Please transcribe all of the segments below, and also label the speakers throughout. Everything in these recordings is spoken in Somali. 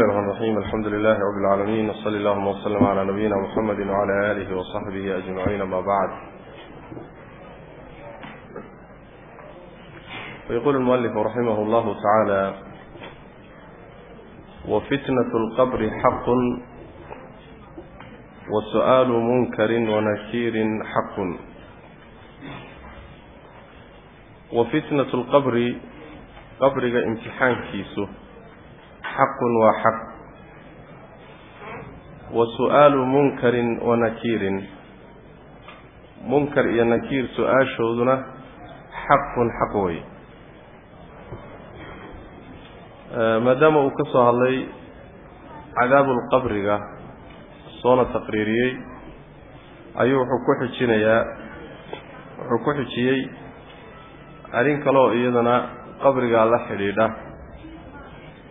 Speaker 1: الرحمن الرحيم. الحمد لله رب العالمين. وصلى اللهم وسلم على نبينا محمد وعلى آله وصحبه أجمعين. ما بعد. ويقول المؤلف رحمه الله تعالى وفتنة القبر حق وسؤال منكر ونكير حق. وفتنة القبر قبرك امتحان كيسه. Xaqun waa xaq wa su'aalu munkarin wa nakiirin munkar iyo nakiir su'aashooduna xaqun xaq wey maadaama uu ka soo hadlay cadaabulqabriga soona taqriiriyey ayuu wuxuu ku xijinayaa wuxuu ku xijiyey arrin kaleoo iyadana qabrigaa la xidhiidha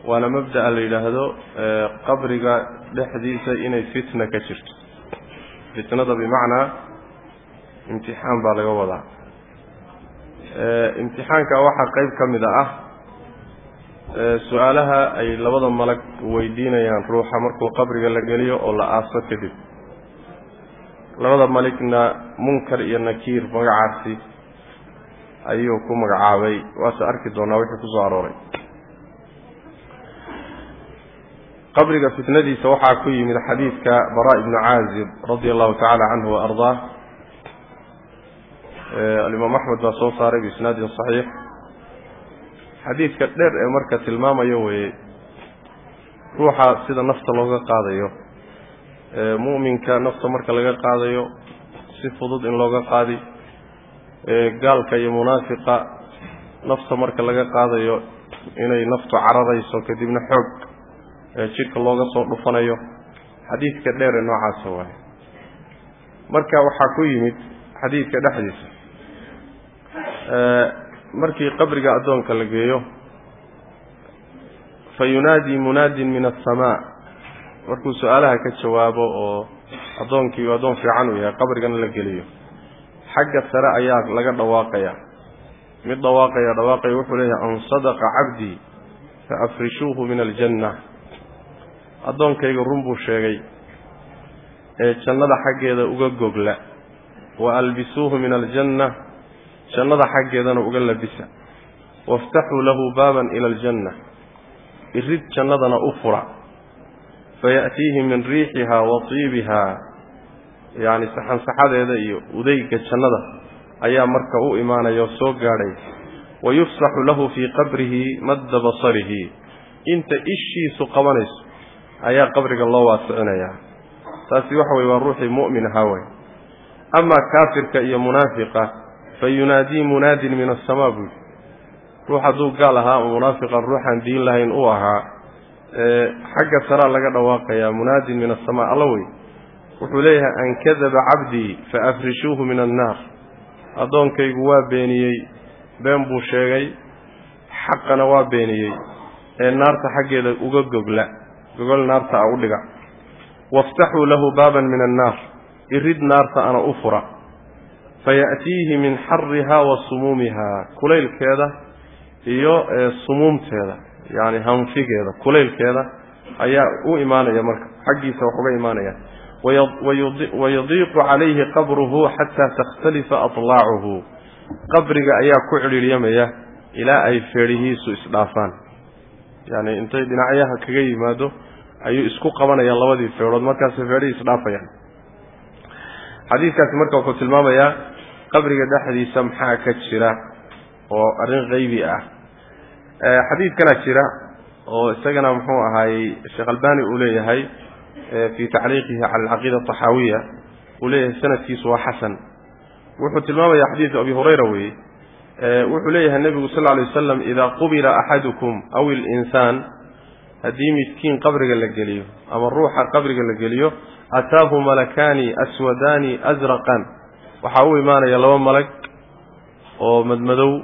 Speaker 1: waana mabda'a la yidhaahdo qabriga dhexdiisa inay fitna ka jirto. Fitnada bimacnaa imtixaan baa laga wadaa. Imtixaanka waxaa qeyb ka mida ah su'aalaha ay labada malag weydiinayaan ruuxa markuu qabriga la geliyo oo la aaso kadib. Labada maligna munkar iyo nakiir magacaasi ayuu ku magacaabay. Waase arki doonaa wixii ku soo arooray qabriga fitnadiisa waxaa ku yimid xadiidka bara ibnu caazib radia allahu tacaala canhu wa ardaah alimaam axmed baa soo saaray biisnaadin saxiix. Xadiidka dheer ee marka tilmaamayo weye ruuxa sida nafta looga qaadayo. Mu'minka nafta marka laga qaadayo si fudud in looga qaadi. Gaalka iyo munaafiqa nafta marka laga qaadayo inay naftu cararayso kadibna xoog jidhka looga soo dhufanayo. Xadiidka dheer ee noocaasa waaye. Marka waxaa ku yimid xadiidka dhexdiisa. Markii qabriga addoonka la geeyo fa yunaadii munaadin min asamaa markuu su'aalaha ka jawaabo oo addoonkii addoon fiican uu yahay qabrigana la geliyo. Xagga sare ayaa laga dhawaaqaya. Mid dhawaaqaya dhawaaqaya wuxuu leeyahay an sadaqa cabdii fa afrishuuhu min aljanna addoonkayga run buu sheegay ee jannada xaggeeda uga gogla. Wa albisuuhu min aljanna jannada xaggeedana uga labisa. Waftaxuu lahu baaban ila aljanna. Irid jannadana u fura. Faya'tiihi min riixihaa wa tiibihaa. Yacni saxansaxadeeda iyo udayga jannada ayaa marka u imaanaya oo soo gaadhay. Wa yufsaxu lahu fii qabrihi madda basarihi. Inta ishiisu qabanayso ayaa qabriga loo waasicinayaa. Taasi waxa weye waa ruuxii mu'min ahaa wey amaa kaafirka iyo munaafiqa fa yunaadii munaadin min asamaa buuli ruux hadduu gaal ahaa oo munaafiqa ruuxaan diin lahayn uu ahaa xagga saraa laga dhawaaqayaa munaadin min asamaa alla wey wuxuu leeyahay an kadaba cabdii fa afrishuuhu min annaar. Addoonkaygu waa beeniyey been buu sheegay xaqana waa beeniyey ee naarta xaggeeda uga gogla gogol naarta a u dhiga. Waftaxuu lahu baaban min annaar. Irid naarta ana u fura. Faya'tiihi min xarihaa wa sumuumihaa. Kulaylkeeda iyo sumuumteeda yacni hanfigeeda kulaylkeeda ayaa u imaanaya marka. Xaggiisa wax uga imaanaya. Wayadiiqu calayhi qabruhu xataa takhtalifa atlaacuhu. Qabriga ayaa ku cidhiiryamaya ilaa ay feedhihiisu isdhaafaan yacni intay dhinacyaha kaga yimaado ayuu isku qabanayaan labadii feedhood markaasay feedhihii isdhaafayaan. Xadiidkaasi marka wuxuu tilmaamayaa qabriga dhexdiisa maxaa ka jira oo arrin qaybi ah. Xadiidkana jira oo isagana muxuu ahaayey sheekh albani uu leeyahay fii tacliiqihi cala alcaqiida ataxaawiya uu leeyahay sanadkiisu waa xasan. Wuxuu tilmaamaya xadiidu abi hurayra weeye wuxuu leeyahay nebigu sal ly wasalam idaa qubila axadukum aw ilinsaan haddii midkiin qabriga la geliyo ama ruuxa qabriga la geliyo ataahu malakaani aswadaani asraqan waxaa u imaanaya laba malag oo madmadow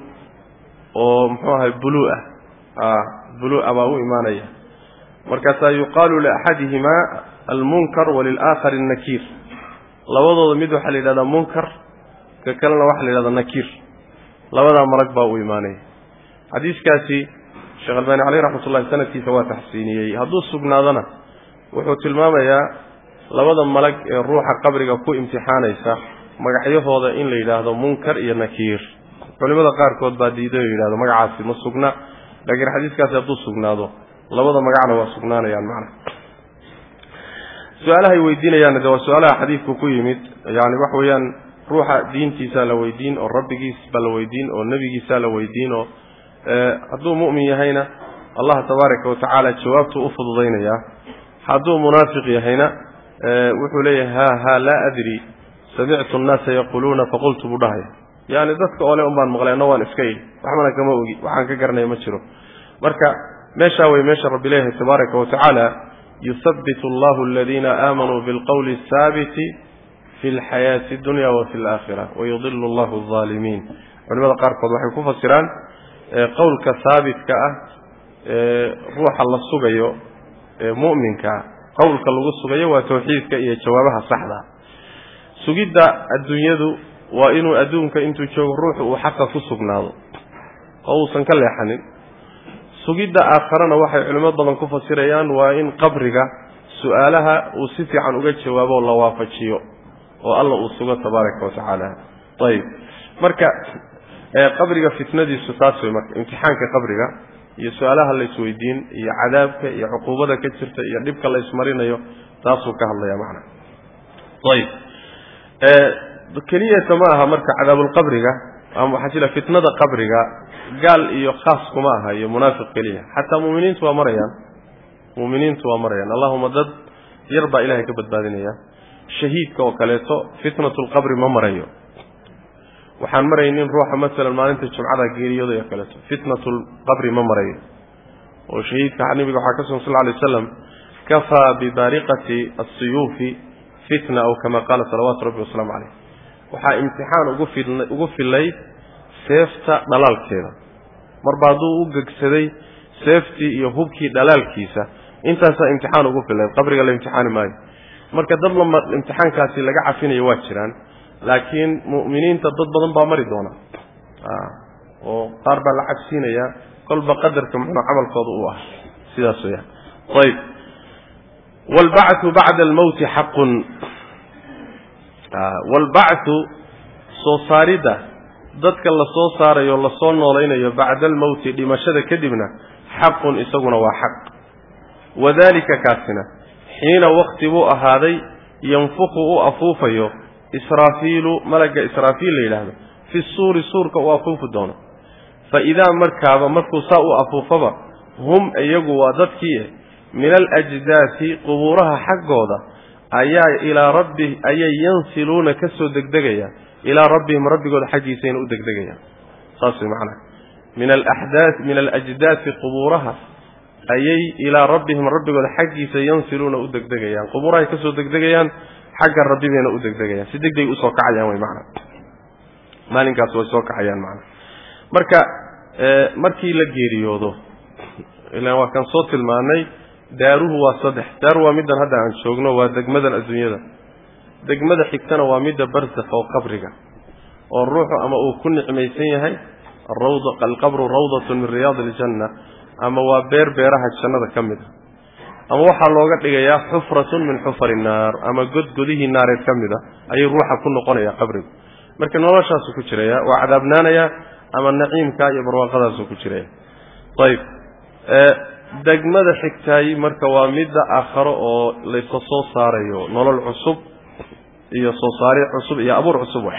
Speaker 1: oo muxuu ahay buluu ah. Buluu-a baa u imaanaya. Markaasaa yuqaalu liaxadihimaa almunkar walilaakhari annakiir labadooda mid waxaa la yidhahdaa munkar ka kalena waxaa la yidhahdaa nakiir labadaa malag baa u imaanaya xadiiskaasi sheekh albani caleyh raxmat ullahi sanadkiisa waa taxsiiniyey. Hadduu sugnaadona wuxuu tilmaamayaa labada malag ee ruuxa qabriga ku imtixaanaysa magacyahooda in la yidhaahdo munkar iyo nakiir. Culimada qaarkood baa diiday oo yidhahdo magacaasi ma sugna. Laakiin xadiiskaasi hadduu sugnaado labada magacna waa sugnaanayaan macna. Su'aalahay weydiinayaanna de waa su'aalaha xadiidku ku yimid yani waxa weeyaan ruuxa diintiisaa la weydiin oo rabbigiis baa la weydiin oo nebigiisaa la weydiin oo hadduu mu'min yahayna allah tabaaraka wa jawaabtuu u fududaynayaa. Hadduu munaafiq yahayna wuxuu leeyahay ha ha laa adri samictu annaasa yaquuluuna faqultu buu dhahaya yani dadka ole un baan maqlay anna waan iska idhi waxbana kama ogi waxaan ka garanaya ma jiro. Marka meeshaa wey meesha rabbi leeyahay tabaaraka wa tacaala allahu aladiina aamanuu bilqowli asaabiti fi lxayaati dunya wa fi alaakhira wayudilu allahu alظaalimiin culimada qaarkood waxay ku fasiraan qowlka haabitka ah ee ruuxa la sugayo ee mu'minka qowlka lagu sugayo waa tawxiidka iyo jawaabaha saxda sugidda adduunyadu waa inuu adduunka intuu joogo ruuxu uu xaqa ku sugnaado oo uusan ka leexanin sugidda aakharana waxay culimo badan ku fasirayaan waa in qabriga su'aalaha uu si fiican uga jawaabo la waafajiyo oo alla uu sugo tabaaraka wa tacaala. Ayib marka qabriga fitnadiisu taas wey marka imtixaanka qabriga iyo su'aalaha la isweydiin iyo cadaabka iyo cuquubada ka jirta iyo dhibka la ismarinayo taasuu ka hadlaya macna. Ayib keliyata ma aha marka cadaabulqabriga ama waxaa jira fitnada qabriga gaal iyo khaas kuma aha iyo munaafiq keliya. Xataa muminiintu waa marayaan. Muminiintu waa marayaan. Allahuma dad yar baa ilahay ka badbaadinaya shahiidka oo kaleeto fitnatu lqabri ma marayo. Waxaan maraynin ruuxa masalan maalinta jumcada geeriyooday oo kaleeto fitnatu ma marayo. Oo shahiidka nabiga waxaa ka sugan sal ly waslam kafaa bibaariqati asiyuufi fitna aw kama qaala salawaatu rabbi wasalaamu caleyh waxaa imtixaan ugu fil ugu fillayd seefta dhalaalkeeda. Marba hadduu u gegsaday seeftii iyo hubkii dhalaalkiisa intaasaa imtixaan ugu fillayd qabriga la imtixaani maayo marka dad lama imtixaankaasi laga cafinayo waa jiraan laakiin mu'miniinta dad badan baa mari doona. Oo qaar baa la cabsiinayaa kolba qadarka muxuu camalkooda u ah. Sidaas weyaan ayb waalbacthu bacda almowti xaqun waalbacthu soo saaridda. Dadka la soo saarayo la soo noolaynayo bacda almowti dhimashada kadibna xaqun isaguna waa xaq wadalika kaasina xiina wakti buu ahaaday yanfuku u afuufayo israafiilu malagga israafiil la yidhaahdo fi suuri suurka uu afuufi doono. Fa idaa markaaba markuu saa u afuufaba hum iyagu waa dadkii min alajdaasi qubuuraha xaggooda ayaa ilaa rabbi ayay yansiluuna ka soo degdegayaan ilaa rabbihim rabbigooda xaggiisayna u degdegayaan. Saas way macnaha. Min alaxdaas min alajdaasi qubuuraha ayay ilaa rabbihim rabbigooda xaggiisa yansiluuna u degdegayaan. Qubuurahay ka soo degdegayaan xagga rabbi bayna u degdegayaan. Si deg deg u soo kacayaan way macna. Maalinkaas way soo kacayaan macna. Marka markii la geeriyoodo ilaan waa kan soo tilmaanay daaruhu waa saddex. Daar waa middan hadda aan joogno waa degmadan adduunyada. Degmada xigtana waa midda barsakh oo qabriga oo ruuxu ama uu ku nicmaysan yahay alqabru rawdatun min riyaadi aljanna ama waa beer beeraha jannada ka mid a ama waxaa looga dhigayaa xufratun min xufari naar ama godgodihii naareed ka mid a ayuu ruuxa ku noqonaya qabrigu. Marka noloshaasuu ku jiraya waa cadaabnaanaya ama naciimka iyo barwaaqadaasuu ku jiraya. Ayib degmada xigtaay marka waa midda aakharo oo laysa soo saarayo nolol cusub iyo soo saari cusub iyo abuur cusub wa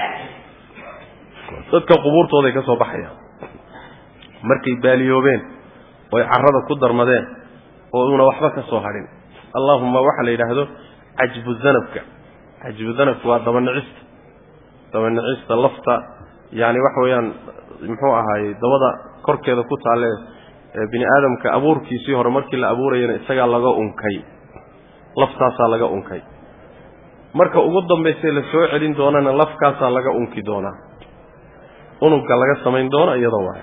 Speaker 1: dadka qubuurtooday ka soo baxayaan. Markay baaliyoobeen oy carrada ku darmadeen oo una waxba ka soo hadhin. Allahuma waxaa la yidhaahdo cajbu danabka cajbu danabka waa dabanicista dabanicista lafta yani waxa weeyaan muxuu ahaayey dabada korkeeda ku taalle bini aadamka abuurkiisii hore markii la abuurayana isagaa laga unkay. Laftaasaa laga unkay. Marka ugu dambaysay la soo celin doonana lafkaasaa laga unki doonaa. Unugga laga samayn doono iyadoo waay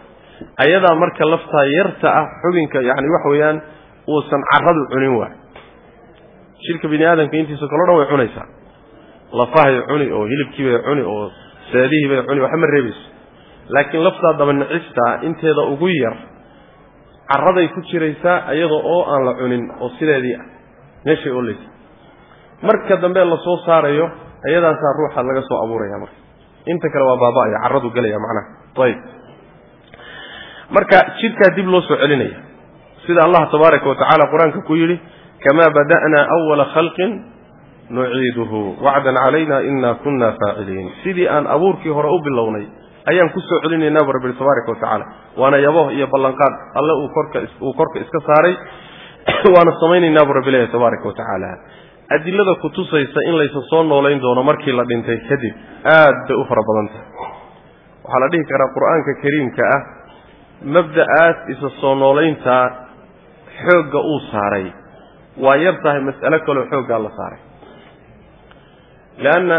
Speaker 1: ayadaa marka laftaa yarta ah xubinka yani waxa weeyaan uusan caradu cunin waay. Shirka bini aadamka intiisa kaloo dhan way cunaysaa. Lafahay cuni oo hilibkiibay cuni oo seedihiibay cuni waxba ma reebayso laakiin laftaa dabanicista inteeda ugu yar carraday ku jiraysaa iyada oo aan la cunin oo sideedii ah. Meeshay ooleysa marka dambe la soo saarayo iyadaasaa ruuxa laga soo abuuraya marka. Inta kale waa baaba-aya carradu gelaya macnaha. Ayib marka jidhkaa dib loo soo celinaya. Sida allah tabaaraka wa tacaala qur'aanka ku yidhi kamaa bada'naa awala khalqin nuciiduhu wacdan calayna ina kunna faaciliin. Sidii aan abuurkii hore u bilownay ayaan ku soo celinaynaa bu rabbi tabaaraka wa waana yabo iyo ballanqaad alle uu korka uu korka iska saaray. Waana samaynaynaa bu rabbi leeyahy tabaaraka wa adilada kutusaysa in laysa soo noolayn doono markii la dhintay kadib aad bay u fara badan tahay waxaa la dhihi karaa qur'aanka kariimka ah mabda'aas isa soo noolayntaa xoogga uu saaray. Waa yar tahay mas'alo kaleo xooggaa la saaray. Leanna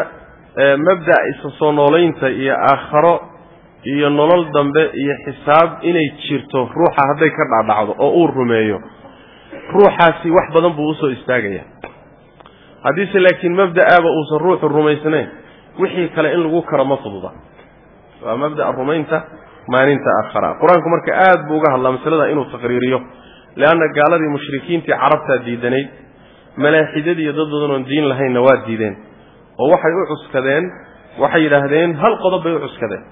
Speaker 1: mabda'a isa soo noolaynta iyo aakharo iyo nolol dambe iyo xisaab inay jirto ruuxa hadday ka dhaadhacdo oo uu rumeeyo ruuxaasi wax badan buu u soo istaagaya. Haddiise laakiin mabda'aaba uusan ruuxu rumaysnayn wixii kale in lagu karo ma fududa. Waa mabda'a rumaynta maalinta aakhara. Qur'aanku marka aad buu uga hadlaa masalada inuu taqriiriyo leanna gaaladii mushrikiintii carabtaa diidanayd malaaxidadii iyo dad badan oon diin lahaynna waa diideen oo waxay u cuskadeen waxay yidhaahdeen hal qodob bay u cuskadeen.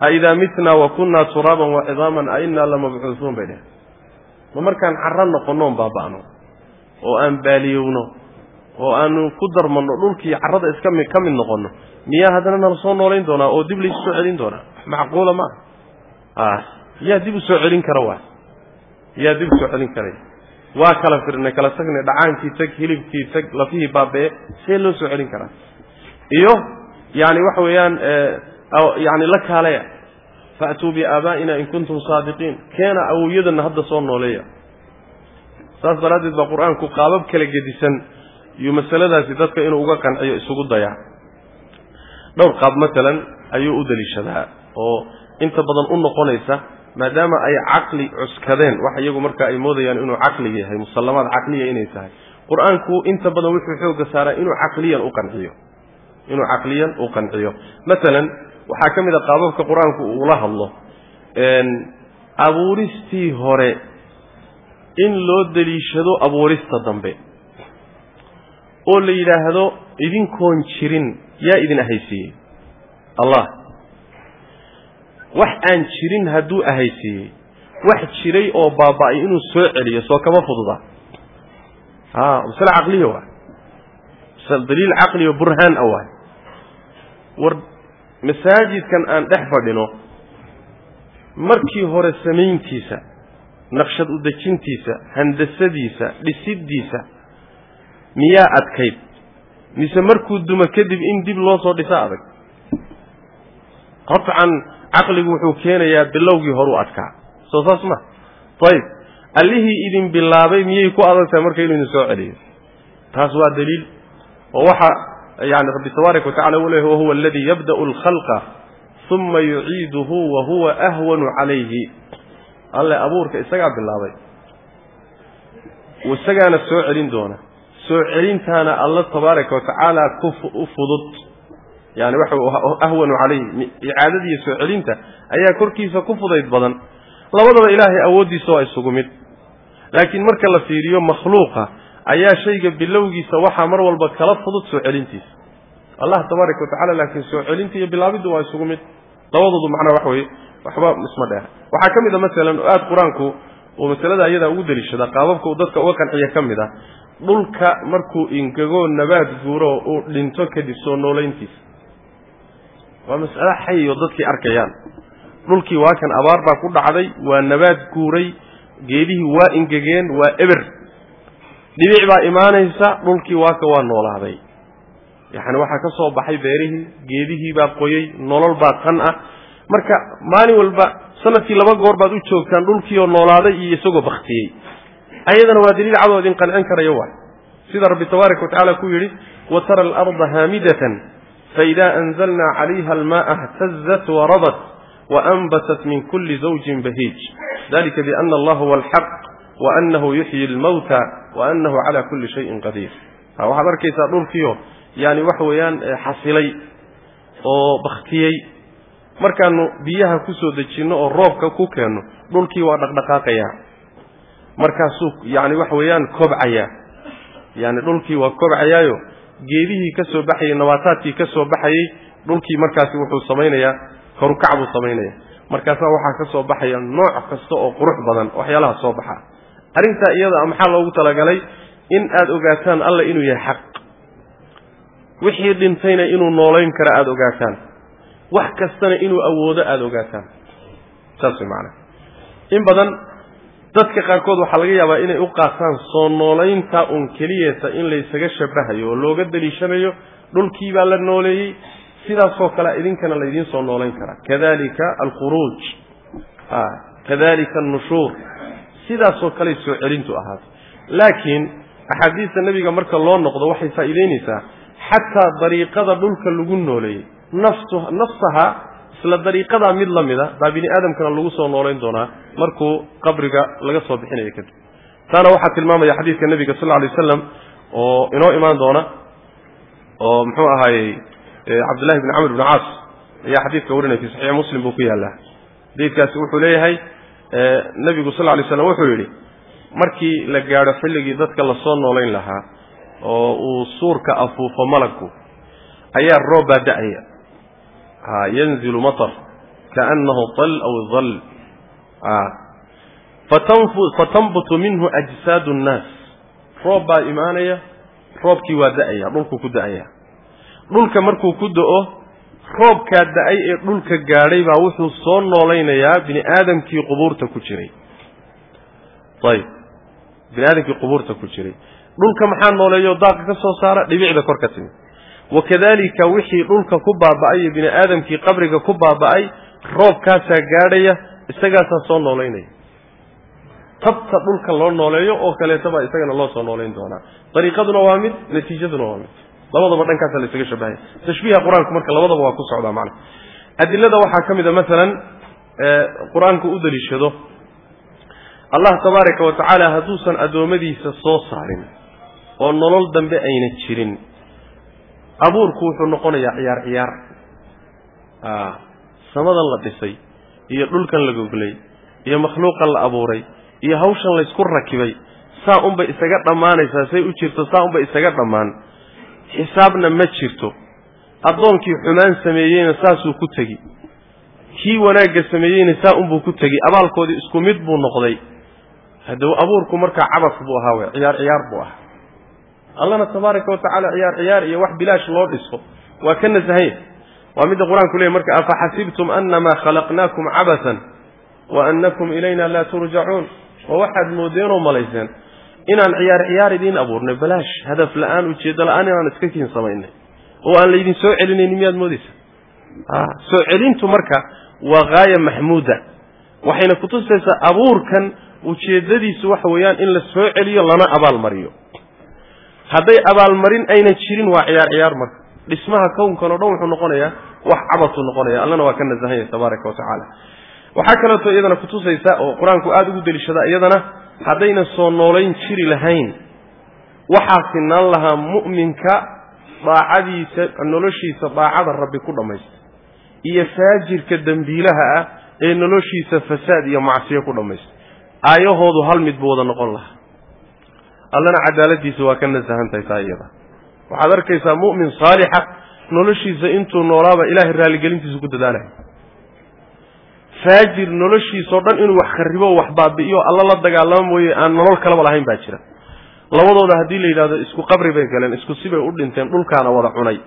Speaker 1: A idaa mitnaa wa kunnaa turaaban wa cidaaman a innaa lamabcuusuun bay dheheen ma markaan carro noqonnoon baaba'no oo aan baaliyowno oo aanu ku darmanno dhulkii carrada iska ka mid noqonno miyaa haddana nala soo noolayn doonaa oo dib laysu soo celin doonaa. Macquula ma ah yaa dib u soo celin kara waa. Yaa dib u celin karaya waa kala firnay kala tagnay dhacaankii tag hilibkii tag lafihii baabee see loo soo celin karaa. Iyo yani waxa weeyaan yani la kaalaya. Faatuu biaabaa'ina in kuntum saadiqiin. Keena awowyadana hadda soo nooleeya. Saas daraaddeed baa qur'aanku qaabab kala gedisan. Iyo masaladaasi dadka inuu uga qanciyo isugu dayaa dhowr qaab masalan ayuu u daliishadaa oo inta badan u noqonaysa maadaama ay caqli cuskadeen. Wax iyagu marka ay moodayaan inuu caqli yahay musallamaad caqliya inay tahay. Qur'aanku inta badan wuxuu xooga saaraa inuu caqliyan u qanciyo. Inuu caqliyan u qanciyo. Masalan waxaa ka mid a qaababka qur'aanku uula hadlo. Abuuristii hore in loo daliishado abuurista dambe oo la yidhaahdo idinkoon jirin yaa idin ahaysiiyey. Allah. Wax aan jirin hadduu ahaysiiyey. Wax jiray oo baaba'ay inuu soo celiyo soo kama fududa. A masale caqliya waay daliil caqliyo burhaan a waay war masaajidkan aan dhex fadhino markii hore samayntiisa naqshad udejintiisa handasadiisa dhisiddiisa miyaa adkayd. Mise markuu dumo kadib in dib loo soo dhisa adag. Qatcan caqligu wuxuu keenayaa bilowgii horuu adkaa. Soo saas ma. Ayib allihii idin bilaabay miyay ku adag tahay marka inuu idin soo celiyo? Taas waa daliil. Oo waxa yani rabbi tabaaraka watacala uu leeyahy wahuwa aladii yabda'u alkhalqa uma yuciiduhu wa huwa ahwanu calayhi. Alle abuurka isagaa bilaabay. Isagaana soo celin doona soo celintaana alla tabaaraka watacaala ku fudud. Yani waxa ahwanu calayhi icaadadiiyo soo celinta ayaa korkiisa ku fudayd badan. Labadaba ilaahay awooddiisa waa isugu mid. Laakiin marka la fiiriyo makhluuqa ayaa shayga bilowgiisa waxaa mar walba kala fudud soo celintiisa. Allah tabaaraka watacala laakiin soo celinta iyo bilaabiddu waa isugu mid. Labadoodu macnaa waxa weye waxba isma dheer. Waxaa ka mid a masalan oo aada qur'aanku uu masalada iyadaa ugu daliishada qaababka uu dadka uga qanciya ka mid ah dhulka markuu ingegoo nabaad guuro uu dhinto kadib soo noolayntiisa. Waa mas'alo xayiyo dadkii arkayaan. Dhulkii waa kan abaar baa ku dhacday waa nabaad guuray geedihii waa ingegeen waa eber. Dhibic baa imaanaysa dhulkii waaka waa noolaaday. Yacni waxaa ka soo baxay beerihii geedihii baa qoyey nolol baa tan ah. Marka maalin walba sannadkii laba goor baad u joogtaan dhulkii oo noolaaday iyo isagoo baktiyey ayadana waa daliil cadoo idin qancin karaya waay. Sida rabbi tabaaraka watacala ku yidhi wa tara alarda haamidatan faida anzalna calayha alma'a htazat warabat waanbatat min kuli zawjin bahiij. Dalika biana allah huwa alxaq waanahu yuxyi almawta waanahu cala kuli shayin qadiir. Waxaad arkaysaa dhulkiio yani waxa weeyaan xasilay oo baktiyey markaanu biyaha ku soo dejinno oo roobka ku keenno dhulkii waa dhaqdhaqaaqayaa markaasuu yani waxa weeyaan kobcayaa yani dhulkii waa kobcayaayo geedihii ka soo baxayey nabaataadkii ka soo baxayey dhulkii markaasi wuxuu samaynayaa korukac buu samaynaya markaasaa waxaa ka soo baxaya nooc kasta oo qurux badan waxyaalaha soo baxa. Arrintaa iyada maxaa loogu talagalay? In aada ogaataan alla inuu yahay xaq. Wixii dhintayna inuu noolayn karo aada ogaataan. Wax kastana inuu awoodo aada ogaataan. Saas way macanaha in badan dadka qaarkood waxaa laga yaabaa inay u qaataan soo noolaynta un keliyeeta in laysaga shabahayo oo looga daliishanayo dhulkii baa la nooleeyey. Sidaasoo kale idinkana laydiin soo noolayn karaa. Kadalika alkhuruuj. Kadalika annushuur. Sidaasoo kaley soo celintu ahaatay. Laakiin axaadiista nebiga marka loo noqdo waxay faa'iideynaysaa xataa dariiqada dhulka lagu nooleeyey. Nafsaha isla dariiqadaa mid la mida baa bini aadamkana lagu soo noolayn doonaa markuu qabriga laga soo bixinayo kadib. Taana waxaa tilmaamaya xadiidka nebiga sal alay wasalam oo inoo imaan doona oo muxuu ahaayey cabdullahi bni camr bni caas. Ayaa xadiidka warinaya fi saxiix muslim buu ku yaallaa. Xadiidkaasi wuxuu leeyahay nebigu sal lla lay slam wuxuu yidhi markii la gaadho xilligii dadka la soo noolayn lahaa oo uu suurka afuufo malagku ayaa roob baa da'aya ha yanzilu matar kaannahu tal aw dal fatanbutu minhu ajsaadu nnaas roob baa imaanaya roobkii waa da'aya dhulkuu ku da'aya dhulka markuu ku da'o roobkaa da'ay ee dhulka gaadhay baa wuxuu soo noolaynayaa bini aadamkii qubuurta ku jiray ayib bini aadamkii qubuurta ku jiray dhulka maxaa nooleeyo wakadalika wixii dhulka ku baaba'ay bini aadamkii qabriga ku baaba'ay roobkaasaa gaadhaya isagaasaa soo noolaynaya. Tabta dhulka loo nooleeyo oo kaleeta baa isagana loo soo noolayn doonaa. Dariiqaduna waa mid natiijaduna waa mid. Labadaba dhankaasaa la isaga shabahaya tashbiiha qur'aanku marka labadaba waa ku socdaa macna adilada waxaa ka mid a masalan qur'aanku u daliishado allah tabaaraka wa tacaala hadduusan addoommadiisa soo saarin oo nolol dambe ayna jirin abuurku wuxuu noqonayaa ciyaar ciyaar. Samadan la dhisay iyo dhulkan la goglay iyo makhluuqan la abuuray iyo hawshan laysku rakibay saa unbay isaga dhammaanaysaa say u jirto saa unbay isaga dhammaan. Xisaabna ma jirto. Addoonkii xumaan sameeyeyna saasuu ku tegi. Kii wanaagga sameeyeyna saa unbuu ku tegi. Abaalkoodii isku mid buu noqday. Haddaba abuurku markaa cabas buu ahaa wey ciyaar ciyaar buu ahaa allana tabaaraka wa tacaala ciyaar ciyaar iyo wax bilaash loo dhiso. Waa ka nasahanya waa midda qur'aanku leeyay marka afaxasibtum annamaa khalaqnaakum cabasan wa annakum ilayna laa turjacuun oo waxaad moodeenoo malayseen inaan ciyaar ciyaar idiin abuurnay. Balaash hadaf la'aan ujeeddo la'aan inaan iska kiin samaynay oo aan laydin soo celinaynin miyaad moodaysaa? Soo celintu marka waa haaya maxmuuda waxayna kutusaysaa abuurkan ujeeddadiisu waxa weeyaan in la soo celiyo lana abaalmariyo hadday abaalmarin ayna jirin waa ciyaar ciyaar marka. Dhismaha kownkan o dhan wuxuu noqonayaa wax cabasuu noqonaya. Allana waa ka nasahanya tabaaraka wa waxaa kaleeto iyadana kutusaysa oo qur'aanku aada ugu deliishada iyadana haddayna soo noolayn jiri lahayn waxaa sinaan lahaa mu'minka daacadiisa noloshiisa daacada rabbi ku dhammaysta. Iyo faajirka dembiilaha ah ee noloshiisa fasaad iyo macsiyo ku dhammaysta. Aayahoodu hal mid buu wada noqon lahaa allana cadaaladiisa waa ka nasahan tahay taa iyada. Waxaad arkaysaa mu'min saalixa noloshiisa intuu noolaaba ilaahay raalligelintiisa ku dadaalaya faajir noloshiisao dhan inuu wax kharibo wax baabi'iyo alla la dagaalamo mooye aan nolol kalaba lahayn baa jira. Labadooda haddii la yidhahdo isku qabri bay galeen isku sibay u dhinteen dhulkaana wada cunay.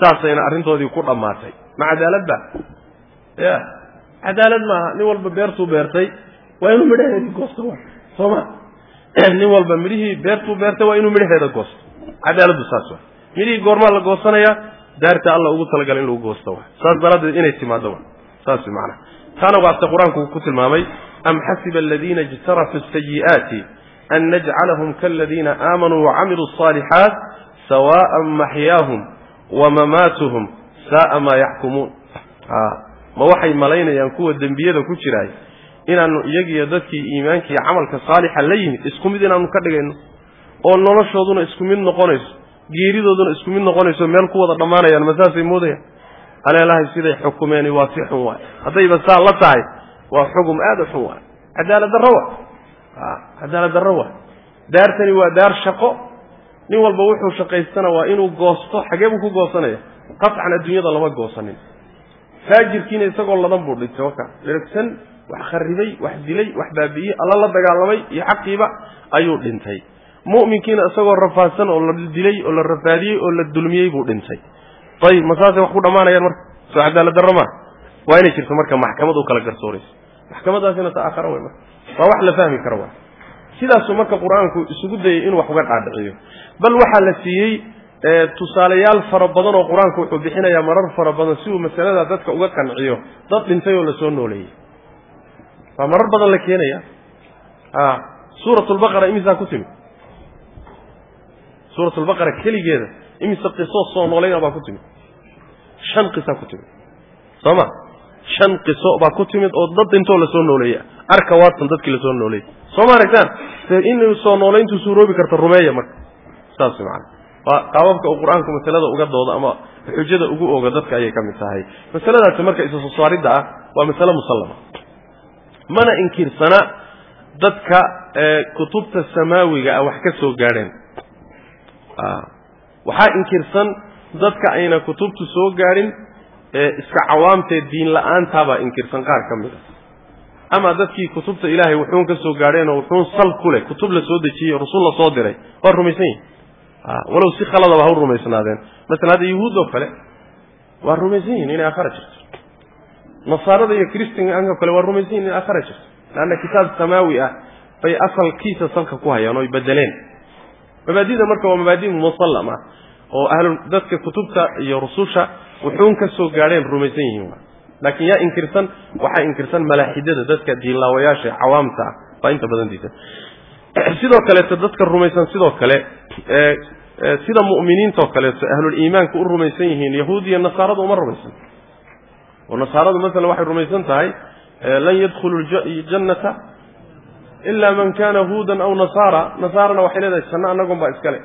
Speaker 1: Saasayna arrintoodii ku dhammaatay. Ma cadaalad ba ya cadaalad maaha. Nin walba beertuu beertay. Waa inuu midhaheedii goosto sooma nin walba midhihii beertuu beertay waa inuu midhaheeda goosto. Cadaaladu saas wa midhihii goormaa la goosanayaa daarta alla ugu talagala in lagu goosto wa saas daraaddeed inay timaado wa saas mana taana waase qur'aanku ku tilmaamay am xasiba aladiina ijtarafuu sayi'aati an najcalahum kaladiina aamanuu wacamiluu asaalixaat sawaan maxyaahum wa mamaatuhum maa yaxkumuun. Ma waxay malaynayaan kuwa dembiyada ku jiraay? Inaanu iyagiyo dadkii iimaanka iyo camalka saalixa la yimid isku mid inaanu ka dhigayno oo noloshooduna isku mid noqonayso geeridooduna isku mid noqonayso meel ku wada dhammaanayaan ma saasay moodayaan? Aleelahay siday xukumeeni waa si xun waay. Haddayba saa la tahay waa xugum aada u xun waay. Cadaalad darro wa cadaalad darro wa daartani waa daar shaqo. Nin walba wuxuu shaqaystana waa inuu goosto xagee buu ku goosanaya. Qafcan adduunyada lama goosanin. Faajirkiina isagoo ladan buu dhintay waka dheragsan wax kharibay wax dilay wax baabi'iyey alla la dagaalamay iyo xaqiiba ayuu dhintay. Mu'minkiina isagoo rafaadsan oo la dilay oo la rafaadiyey oo la dulmiyey buu dhintay. Ayib ma wax ku dhammaanayaan marka? Soo cadaalad darro maa waa inay jirto marka maxkamad u kala garsoorayso maxkamadaasina ta aakhara wey marka? Waa wax la fahmi kara waa. Sidaasuu marka qur'aanku isugu dayay inuu wax uga dhaadhiciyo. Bal waxaa la siiyey tusaalayaal fara badan oo qur'aanku wuxuu bixinayaa marar fara badan si uu masalada dadka uga qanciyo dad dhintay oo la soo nooleeyey waa marar badan la keenaya. Suurat lbaqara imisaa ku timid suurat lbaqara keligeeda imise qiso soo noolayna baa ku timid shan qisaa ku timid soo shan qiso baa ku timid oo dad dhintoo la soo nooleeya. Arka waadsan dadkii la soo nooleeyey soo ma aragtaan? Inuu soo noolayntu suuroobi karta rumeeya marka. Saas maana waa qaababka uu qur'aanku masalada uga doodo ama xujada ugu oga dadka ayay ka mid tahay. Masaladaasi marka isa saaridda ah waa masale musallama mana inkirsana dadka kutubta samaawiga ah wax ka soo gaadheen. Waxaa inkirsan dadka ayna kutubtu soo gaadhin iska cawaamtee diin la'aantaabaa inkirsan qaar ka mid a ama dadkii kutubta ilaahay wuxuun ka soo gaadheenoo wuxuun sal ku leh kutub la soo dejiyey rasul la soo diray waa rumaysan yihiin walow si khaladaba ha u rumaysnaadeen. Masalan hadda yahuud oo kale waa rumaysan yihiin inay aakhara jirto nasaarada iyo christianka kale waa rumaysan inay aakhara jirto. Leanna kitaab samaawi ah bay asalkiisa salka ku hayaan oy bedeleen mabaadida marka waa mabaadi musallam ah oo ahlu dadka kutubta iyo rususha wuxuun ka soo gaadheen rumaysan yihiin laakiin yaa inkirsan waxaa inkirsan malaaxidada dadka diinlaawayaasha cawaamta ah baa inta badan diisan sidoo kaleeto dadka rumaysan sidoo kale sida mu'miniintao kaleeto ahluliimaanka u rumaysan yihiin yahuud iyo nasaaradu uma rumaysan oo nasaaradu masalan waxay rumaysan tahay lan yadkhulu ljannata ila man kana huudan aw nasaara. Nasaarana waxay leedahay janno annagon baa iskale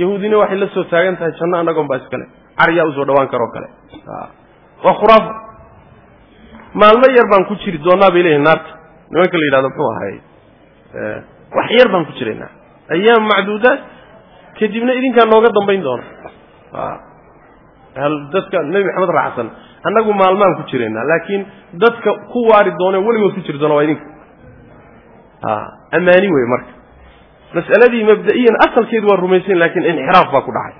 Speaker 1: yahuudina waxay la soo taagan tahay janno annagon baa iskale caryaa u soo dhawaan karoo kale. Waa khuraafo maalmo yar baan ku jiri doonaa bay leeyihiin naarta. Nimanka la yidhahdo muxuu ahay wax yar baan ku jiraynaa. Ayaam macduudaat kadibna idinkaa nooga dambayn doona dadka nebi maxamed raacsan annagu maalmaan ku jiraynaa laakiin dadka ku waari doone weligood ku jiri doona waa idinka ammaani wey marka. Mas'aladii mabda'iyan asalkeedu waa rumaysan laakiin inxiraaf baa ku dhacay.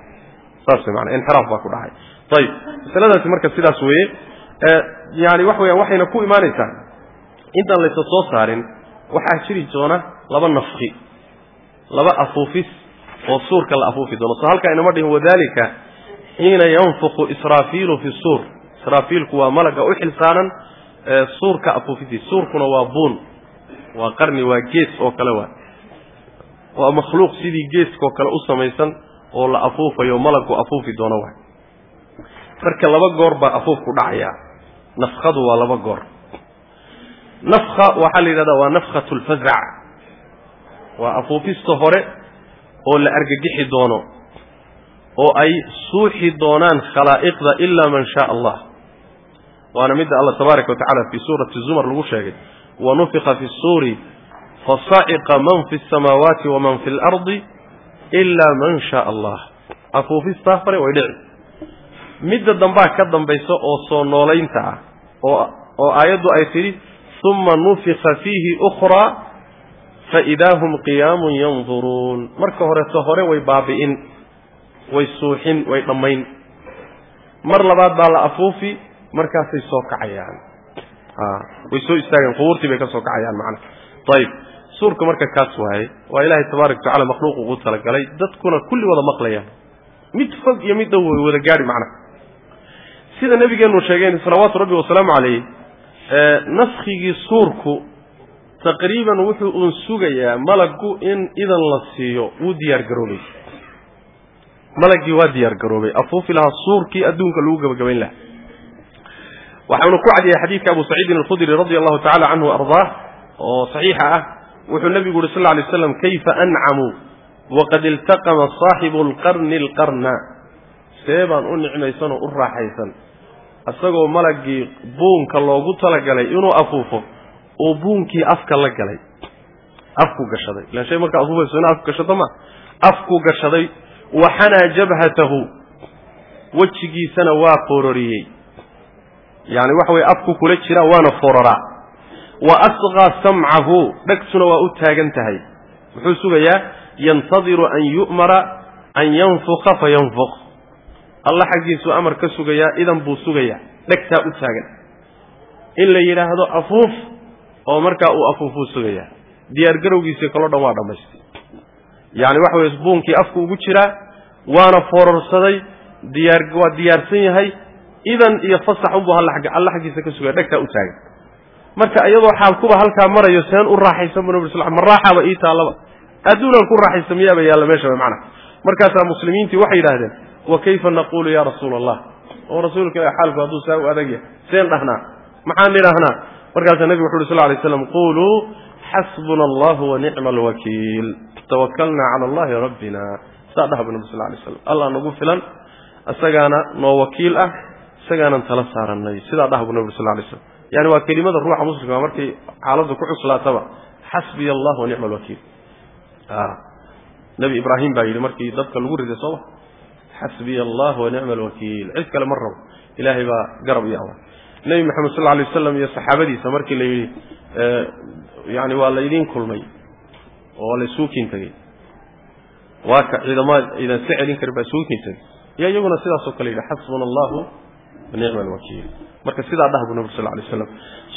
Speaker 1: Saas wey maana inxiraaf baa ku dhacay. Ayib masaladaasi marka sidaas weeye yani wax weyaan waxayna ku imaanaysaa. Intaan laysa soo saarin waxaa jiri doona laba nafki laba afuufis oo suurka la afuufi doono. So halkaa inama dhihin wadalika xiina yanfuku israafiilu fi suur israafiilku waa malaga u xilsaaran suurka afuufidiis suurkuna waa buun waa qarni waa gees oo kale waa. Waa makhluuq sidii geeskoo kale u samaysan oo la afuufayo malagu afuufi doono waay marka laba goor baa afuufku dhacayaa nafkadu waa laba goor. Nafka waxaa la yidhahdaa waa nafkhatu lfazac waa afuufista hore oo la argagixi doono oo ay suuxi doonaan khalaa'iqda ilaa man shaa allah waana midda allah tabaaraka wa tacala fii suurati zumar lagu sheegay wanufika fi suuri fasaciqa man fi samaawaati waman fi lardi ilaa man shaa allah afuufistaa hore way dhici. Midda dambaa ka dambaysa oo soo noolaynta ah oo aayaddu ay tidhi uma nufika fiihi ukhraa faidaa hum qiyaamun yanduruun. Marka horeto hore way baabi'in way suuxin way dhammayn. Mar labaad baa la afuufi markaasay soo kacayaan. Way soo istaageen qubuurtii bay ka soo kacayaan macana ayib suurka marka kaas waaye waa ilaahay tabaaraka watacala makhluuqu ugu talagalay dadkuna kulli wada maqlayaan. Mid fog iyo mid dhow way wada gaadhi macnaha sida nabigeenu sheegeen salawaatu rabbi wasalaamu calayh naskigii suurku taqriiban wuxuu uun sugayaa malaggu in idan la siiyo wuu diyaar garoobay. Malaggii waa diyaar garoobay. Afuufi lahaa suurkii adduunka lagu gebagabayn lahaa waxaanu ku cadiyay xadiidka abu saciidin alkhudri radi allahu tacala canhu ardaah oo saxiixa ah. Wuxuu nabigu uhi sal alay slam kayfa ancamu waqad iltaqama saaxibu alqarni alqarna? See baan u nicmaysan oo u raaxaysan. Isagoo malaggii buunka loogu talagalay inuu afuufo oo buunkii afka la galay. Afku gashaday. Ilan shay markaa afuufayso ina afku gashato ma? Afku gashaday. Waxanaa jabhatahu. Wejigiisana waa foororiyey yani waxa weye afku kula jira waana fororaa wa asqaa samcahu dhegtuna waa u taagan tahay. Muxuu sugayaa? Yantadiru an yu'mara an yanfuka fa yanfuk alla xaggiisuu amar ka sugayaa idan buu sugayaa dhegtaa u taagan. In la yidhaahdo afuuf oo markaa uu afuufuu sugayaa. Diyaargarowgiisii kaloo dhan waa dhammaystay. Yacni waxa weye buunkii afku ugu jiraa waana foororsaday diyaar waa diyaarsan yahay idan iyo fasax unbuu alla xaggiisa ka sugaya dhegtaa u taagan marka iyadoo xaalkuba halkaa marayo seen u raaxaysan bu nabir sl ma raaxaba ii taallaba adduunan ku raaxaysa miyaaba yaalla meesha macna markaasaa muslimiintii waxay yidhahdeen wa kayfa naqulu ya rasuula allah oo rasuulka xaalku hadduu saa u adag yahay seen dhahnaa maxaan idhaahnaa markaasaa nebigu wuxu uhi sal lay slam quluu xasbuna allahu wa nicma alwakiil tawakalna cala allahi rabbina saa dhaha bu nabi sal lay slam allah nagu filan isagaana noo wakiil ah isagaanan tala saaranay sidaa dhaha bu nabi sal lay slam yani waa kelimada ruuxa muslimka markay xaaladdu ku cuslaataba xasbiya allah wa nicma alwakiil nebi ibraahim baa yidhi markii dadka lagu riday sooma xasbiya allah wa nicma alwakiil cid kale ma rabo. Ilaahay baa garab iyo awa nebi maxamed sal alay wasalam iyo saxaabadiisa markii la yidhi yani waa laydin kulmay oo la isuukin tegey waa ka ciidamada idan si celin karin baa isuukin tegey iyo iyaguna sidaasoo kale yidhi xasbuna allahu nicma alwakiil marka sidaa dhah bu nabig sal lay slam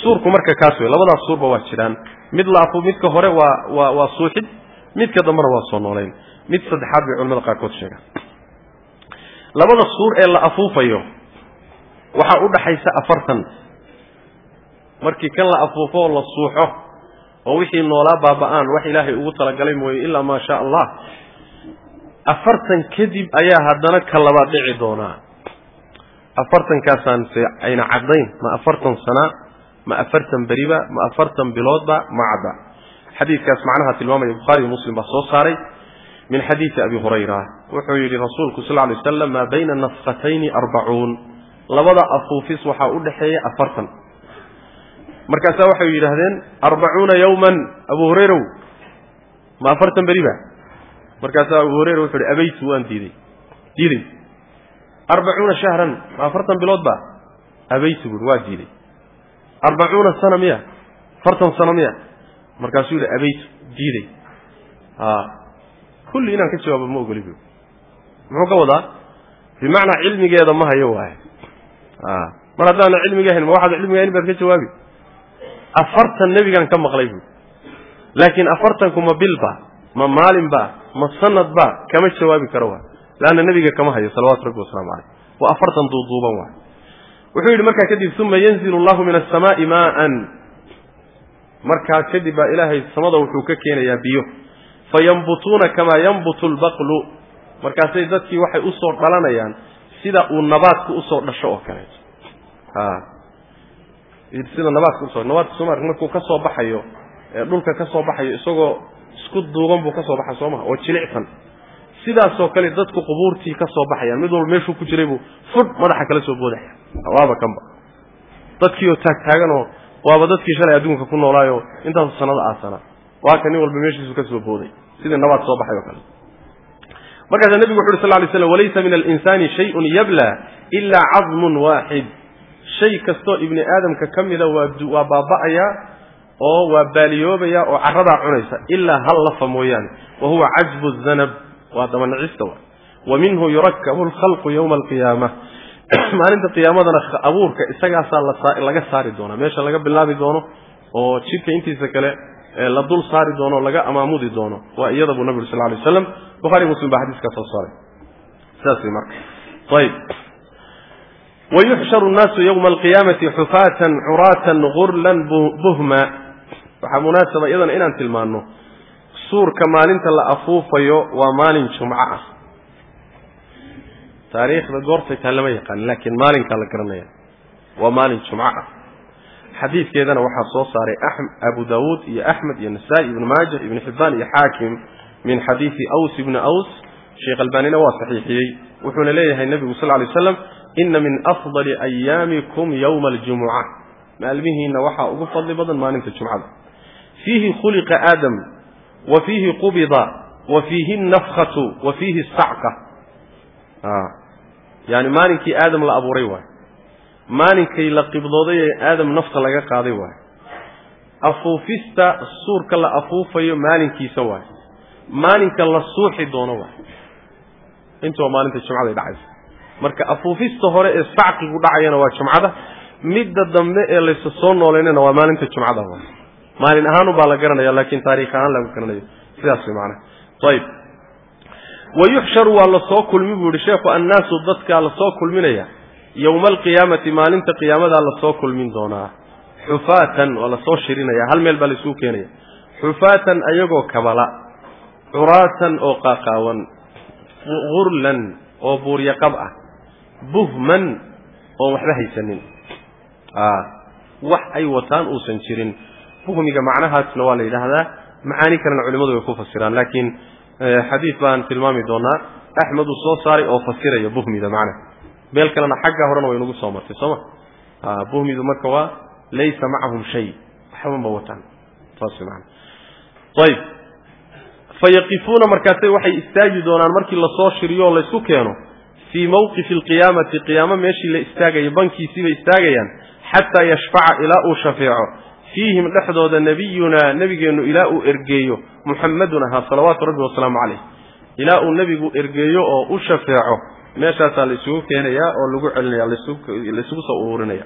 Speaker 1: suurku marka kaas wey labadaas suurba waa jiraan. Mid laafu midka hore waa waa waa suuxid midka dambena waa soo noolayn. Mid saddexaad bay culamada qaarkood sheegaan labada suur ee la afuufayo waxaa u dhaxaysa afartan. Markii kan la afuufo oo la suuxo oo wixii noolaa baaba-aan wax ilaahay ugu talagalay mooye ilaa maa sha allah afartan kadib ayaa haddana ka labaad dhici doonaa afartankaasaan se ayna caddayn ma afartan sana ma afartan beriba ma afartan biloodba ma cadda. Xadiidkaas macnaha tilmaamaya bukhaariyo muslim baa soo saaray. Min xadiidi abi hurayra wuxuu yidhi rasuulku sal lay waslam maa bayna nafqatayni arbacuun labada afuufis waxaa u dhexeeya afartan. Markaasaa waxay yidhaahdeen arbacuuna yowman abu hurayrow ma afartan beriba? Markaasaa abu hurayra wuxu uhi abaytu waan diiday. Diiday arbacuuna shahran ma afartan bilood ba abaytu buui waa diiday arbacuuna sana miya afartan sano miya markaasuu yihi abaytu diiday kulli inaan ka jawaabo ma ogoli bu muxuu ka wadaa bimacnaa cilmigeeda ma hayo waaye mar haddaana cilmiga hayn ma waxaad cilmiga hayn baad ka jawaabi afartan nebigaan ka maqlay bu laakiin afartanku ma bilba ma maalinba ma sanadba kama jawaabi karo waay leanna nebiga kama hayo salawatu rabbi wasalaamu caleyh waa afartan duuduuban waay wuxuu yidhi markaa kadib uma yanzilu allahu min asamaai maaan markaa kadib baa ilaahay samada wuxuu ka keenayaa biyo fayambutuuna kamaa yambutu lbaqlu markaasay dadkii waxay u soo dhalanayaan sida uu nabaadku u soo dhasho oo kaleeto sida nabaadka u soo nabaadka sooma markuu ka soo baxayo dhulka ka baxayo isagoo isku duuban buu ka soo soo maha oo jilicsan sidaasoo kale dadku qubuurtii ka soo baxayaan mid walba meeshuu ku jiray buu fudh madaxa kala soo boodaya. Waaba kanba dadkiioo taagtaaganoo waaba dadkii shalay adduunka ku noolaayo intaasu sanada aasana waa ka nin walba meeshiisu ka soo booday sidii nabaad soo baxay oo kale. Markaasaa nebigu wuxu uhi sal lay slam walaysa min alinsaani shayun yabla ilaa cadmun waaxid shay kastoo ibni aadamka ka mida waa waa baaba'aya oo waa baaliyoobaya oo carradaa cunaysa ilaa hal lafa mooyaane wa huwa cajbu zanab waa dabanicista wa. Wa minhu yurakabu alkhalqu yowma alqiyaama maalinta qiyaamadana abuurka isagaasaa laga saari doonaa meesha laga bilaabi doono oo jidhka intiisa kale la dul saari doono laga amaamudi doono waa iyada buu nabi uri sal lay waslam bukhari muslim baa xadiiskaa soo saaray. Sidaas marka. Ayib wayuxsharu nnaasu yowma alqiyaamati xufaatan curaatan gurlan buhma. Waxaa munaasaba iyadana inaan tilmaanno suurka maalinta la afuufayo waa maalin jumco ah. Taariikhda goortay taa lama yaqaan laakiin maalinkaa la garanaya waa maalin jumco ah. Xadiidkeedana waxaa soo saaray abu daawuud iyo axmed iyo nasaa-i ibnu maaja ibnu xibbaan iyo xaakim min xadiidi aws ibni aws. Sheekh albaanina waa saxiixiyey wuxuuna leeyahay nebigu sal lay slam ina min afdali ayaamikum yowma aljumuca maalmihiina waxaa ugu fadli badan maalinta jumcada. Fiihi khuliqa aadam wa fiihi qubida wa fiihi nafkhatu wa fiihi sacqa yani maalinkii aadam la abuuray waay. Maalinkay la qibdooday ee aadam nafta laga qaaday waay. Afuufista suurka la afuufayo maalinkiisa waay. Maalinka la suuxi doono waay. Intuba maalinta jumcaday dhacaysa marka afuufista hore ee sacqigu dhacayana waa jumcada. Midda dambe ee laysa soo nooleynana waa maalinta jumcada waay maalin ahaanu baa la garanaya laakiin taariikh ahaan lagu garanayo sidaas way macanaha ayib wayuxsharu waa la soo kulmi buu yihi sheekhu annaasu dadkaa la soo kulminaya. Yowma alqiyaamati maalinta qiyaamadaa la soo kulmin doonaa. Xufaatan waa la soo shirinaya. Hal meel baa laisugu keenaya. Xufaatan ayagoo kabala curaatan oo qaaqaawan gurlan oo buuryaqab ah buhman oon waxba haysanin. Wax ay wataan uusan jirin buhmiga macnahaasna waa la yidhaahdaa macaani kalena culimadu way ku fasiraan laakiin xadiid baan tilmaami doonaa axmed uu soo saaray oo fasiraya buhmida macnaha. Meel kalena xagga horena way nagu soo martay sooma buhmidu marka waa laysa macahum shay waxba ma wataan. Saas man ayib. Fayaqifuuna markaasay waxay istaagi doonaan markii la soo shiriyo oo laysku keeno fii mawqifi alqiyaamati qiyaamo meeshii la istaagaya bankiisii bay istaagayaan xataa yashfaca ilaa uu shafeeco fiihim dhexdooda nebiyunaa nebigeennu ilaa uu ergeeyo muxammadun ahaa salawaatu rabbi wasalaamu caleyh ilaa uu nebigu ergeeyo oo u shafeeco meeshaasaa la isugu keenayaa oo lagu celinaya laisugu soo ururinaya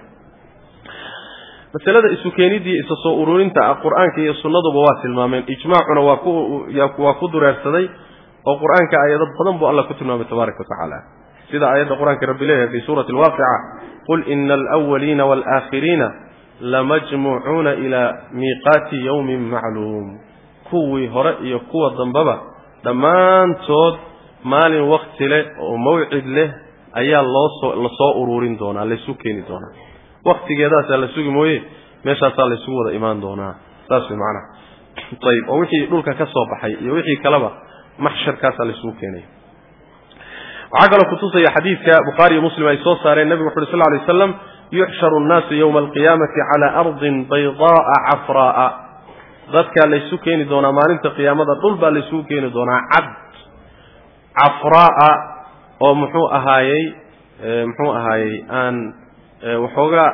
Speaker 1: masalada isu keenidii isa soo ururinta ah qur'aanka iyo sunnaduba waa tilmaameen. Ijmaacuna waa ku waa ku dureersaday oo qur'aanka aayado badan buu alla ku tilmaamay tabaaraka watacaala sida aayadda qur'aanka rabbi leeyahay fi suurati alwaaqica qul ina alawaliina waalaakhiriina lamajmuucuuna ilaa miiqaati yowmin macluum. Kuwii hore iyo kuwa dambeba dhammaantood maalin wakti leh oo mawcid leh ayaa loosoo la soo ururin doonaa laysu keeni doonaa. Waktigeedaasaa la sugi mooye meeshaasaa laysugu wada imaan doonaa. Saas way macanaha ayib oo wixii dhulka ka soo baxay iyo wixii kaleba maxsharkaasaa laysugu keenaya waxaa kaloo kutusaya xadiidka bukhaari iyo muslim ay soo saareen nebigu wuxu uhi sal ly waslam yuxsharu nnaasu yowma alqiyaamati calaa ardin baydaaa cafraa'a. Dadkaa laysu keeni doonaa maalinta qiyaamada dhul baa laysugu keeni doonaa cad. Cafraa'a oo muxuu ahaayey muxuu ahaayey aan waxoogaa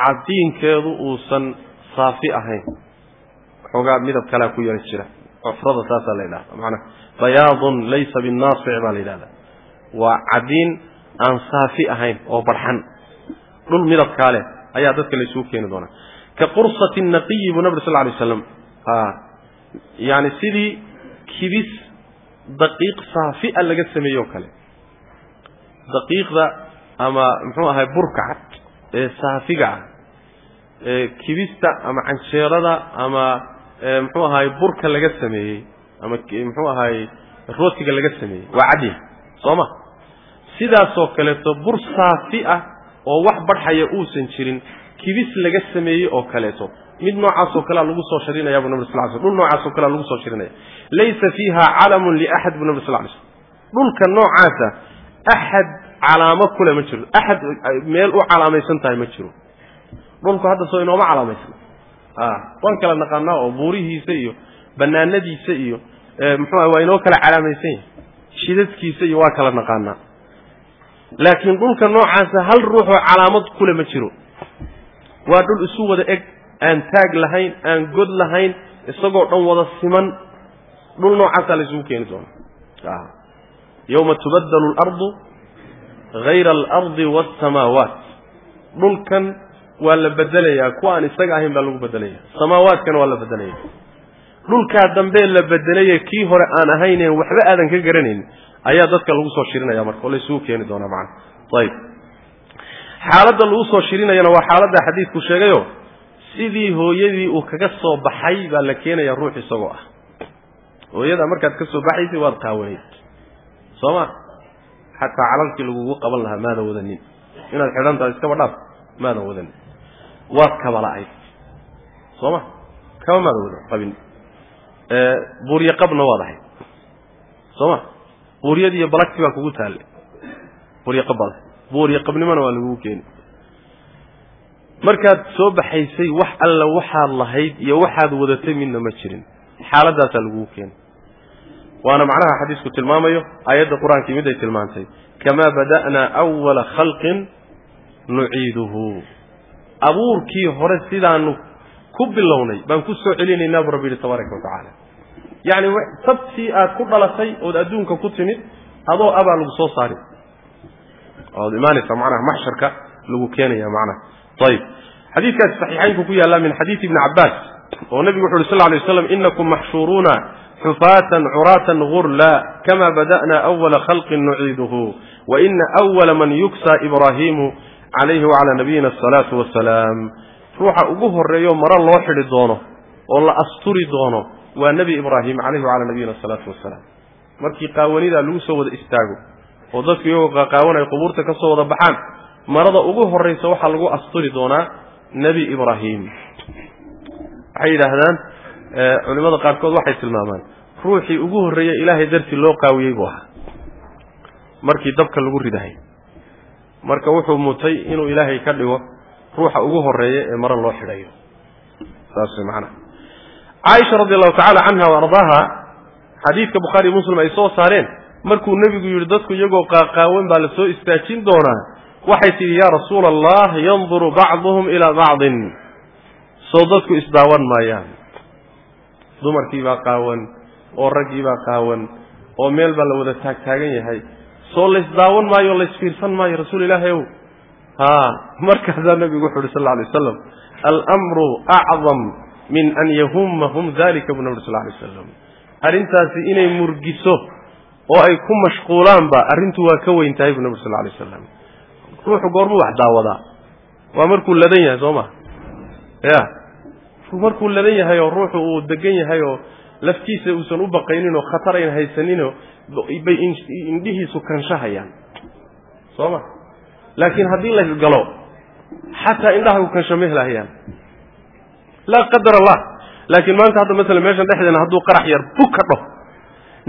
Speaker 1: cadiinkeedu uusan saafi ahayn. Waxoogaa midab kalea ku yara jira. Cufrada saasaa la yidhahda maanaa bayaadun laysa binnaasic baa la yidhahda waa cadiin aan saafi ahayn oo barxan dhul midabkaa leh ayaa dadka laysugu keeni doonaa. Ka qursati naqiyi buu nabri sal ly waslam yani sidii kibis daqiiq saafia laga sameeye o kale. Daqiiqda ama muxuu ahay burka cad ee saafiga ah ee kibista ama canjeerada ama muxuu ahaay burka laga sameeyey ama muxuu ahaay rootiga laga sameeyey waa cadya soo ma? Sidaasoo kaleeto bur saafi ah oo wax barxaya uusan jirin kibis laga sameeyey oo kaleeto. Mid noocaasoo kalea lagu soo sharinaya bu nabr sal l sl dhul noocaasoo kalea lagu soo sharinaya laysa fiiha calamun liaxad bu nabr sal ly slm dhulka noocaasa axad calaamo kule ma jiro. Axad meel u calaamaysan tahay ma jiro. Dhulku hadda soo inooma calaamaysan. Waan kala naqaanaa oo buurihiisa iyo banaanadiisa iyo muxuu waa inoo kala calaamaysan yahay. Shidadkiisa iyo waa kala naqaanaa laakiin dhulka noocaasa hal ruuxoo calaamad kule ma jiro. Waa dhul isu wada eg aan taag lahayn aan god lahayn isagoo dhan wada siman. Dhul noocaasaa la isugu keeni doona yowma tubaddalu alardu hayra alardi waasamaawaat dhulkan waa la bedelayaa kuwa aan isaga ahayn baa lagu bedelaya samaawaadkana waa la bedelaya dhulkaa dambee la bedelaya kii hore aan ahayneen waxba aadan ka garanayn ayaa dadka lagu soo shirinaya marka oo laysugu keeni doonaa macana ayib xaaladda lagu soo shirinayana waa xaaladda xadiidku sheegayo sidii hooyadii uu kaga soo baxay baa la keenaya ruux isagoo ah. Hooyada markaad ka soo baxaysay waad qaawanayd soo ma? Xataa calalkii lagugu qaban lahaa maadan wadanin. Inaad xidhan iskaba dhaaf maadan wadanin. Waad kabala'ayd soo ma? Kaba maadan wadan qabin. Buuryo qabna waad ahayd. Soo ma buuryadii iyo balagti baa kugu taalle buuryo qab baad ahayd buuryo qabnimona waa lagugu keeni markaad soo baxaysay wax alla waxaad lahayd iyo waxaad wadatay midna ma jirin. Xaaladaasaa lagugu keenay. Waana macnaha xadiisku tilmaamayo aayadda qur'aankii mid ay tilmaantay kamaa bada'naa awala khalqin nuciiduhu. Abuurkii hore sidaanu ku bilownay baan ku soo celinaynaa buu rabbi yidhi tabaaraka wa yacni sabtii aad ku dhalatay ood adduunka ku timid adoo abaa lagu soo saari ood imaanaysa macnaha maxsharka lagu keenaya macnaha. Ayib xadiidkaasi saxiixaynku ku yaalla min xadiidi ibni cabbaas oo nebigu wuxu uhi sal lay waslam inakum maxshuuruuna xufaatan curaatan gurla kama bada'na awala khalqin nuciiduhu wa ina awala man yugsa ibraahimu calayhi wacalaa nabiyina asalaatu wasalaam ruuxa ugu horreeyo maro loo xidhi doono oo la asturi doono waa nebi ibraahim calayhi wacalaa nabiyina asalaatu wasalaam markii qaawanidaa lagu soo wada istaago oo dadku iyagoo qaqaawanay qubuurta ka soo wada baxaan marada ugu horraysa waxaa lagu asturi doonaa nebi ibraahim waxay yidhaahdaan culimmada qaarkood waxay tilmaamaan ruuxii ugu horreeya ilaahay dartii loo qaawiyey buu ahaa. Markii dabka lagu ridahay. Marka wuxuu mutay inuu ilaahay ka dhigo ruuxa ugu horreeya ee maro loo xidhayo. Saas way macanaha caaisha radi allahu tacala canha wa ardaaha xadiidka bukhaariy muslim ay soo saareen markuu nebigu yidhi dadku iyagoo qaaqaawan baa la soo istaajin doonaa. Waxay tidhi yaa rasuula allah yanduru bacduhum ilaa bacdin. Soo dadku isdaawan maayaan. Dumarkii baa qaawan oo raggii baa qaawan oo meel baa la wada taagtaagan yahay. Soo laysdaawan maayo o laysfiirsan maayo rasuul ilaahi ow ha markaasaa nebigu wuxu uhi sal lla alay waslam almru acdam min an yahumahum dalika buu nabi sal lla alay waslam arrintaasi inay murgiso oo ay ku mashquulaanba arrintu waa ka weyn tahay buu nabi sal lla alay waslam ruuxu goormuu wax daawadaa. Waa markuu ladan yahay soo ma? Ya markuu ladan yahay oo ruuxu uu degan yahay oo laftiisa uusan u baqaynin oo khatar ayn haysaninoo bay indhihiisu kanshahayaan soo ma? Laakiin haddii laysgalo xataa indhaha ku kansho ma helahayaan laa qadar allah. Laakiin maanta hadda masalan meeshan dhexdeena hadduu qarax yar bug ka dhaho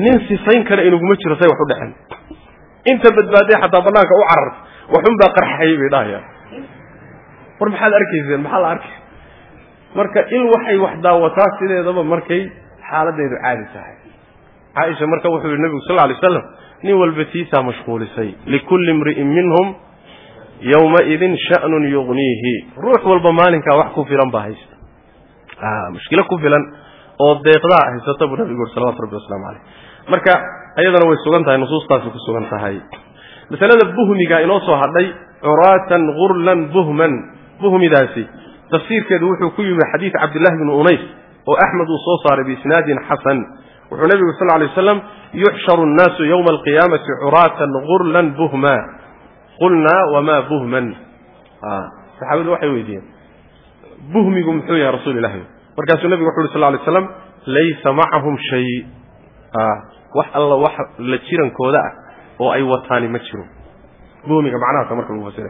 Speaker 1: nin sisayn kale inaguma jiro say wax u dhexeen inta badbaadee xataa banaanka u cararta waxun baa qarxayay bay dhahayaan war maxaad arkayseen? Maxaa la arkay? Marka il waxay wax daawataa sideedaba markay xaaladeedu caadi tahay. Caaisha marka wuxuu yihi nebigu sal lla alay slam nin walba tiisaa mashquulisay. Likulli imri'in minhum yowmaidin sha'nun yugniihi ruux walba maalinkaa wax ku filan baa haysta mushkilo ku filan oo deeqdaa haysata buu nabigu uri salawatu rabbi waslamu caleyh marka ayadana way sugan tahay nusuustaasi ku sugan tahay. Masalada buhmiga inoo soo hadhay curaatan gurlan buhman buhmidaasi tafsiirkeedu wuxuu ku yimi xadiid cabdillahi bni unays oo axmed uu soo saaray biisnaadin xasan. Wuxuu nebigu sal lay waslam yuxsharu nnaasu yowma alqiyaamati curaatan gurlan buhma. Qulnaa wamaa buhman. Saxaabadu waxay weydiiyeen buhmigu muxuu yahay rasuul ilahi markaasuu nebigu wuxu uhi sal lay slam laysa macahum shay. Wax alla wax la jirankooda ah oo ay wataani ma jiro. Buhmiga macnahaasa marka lagu fasira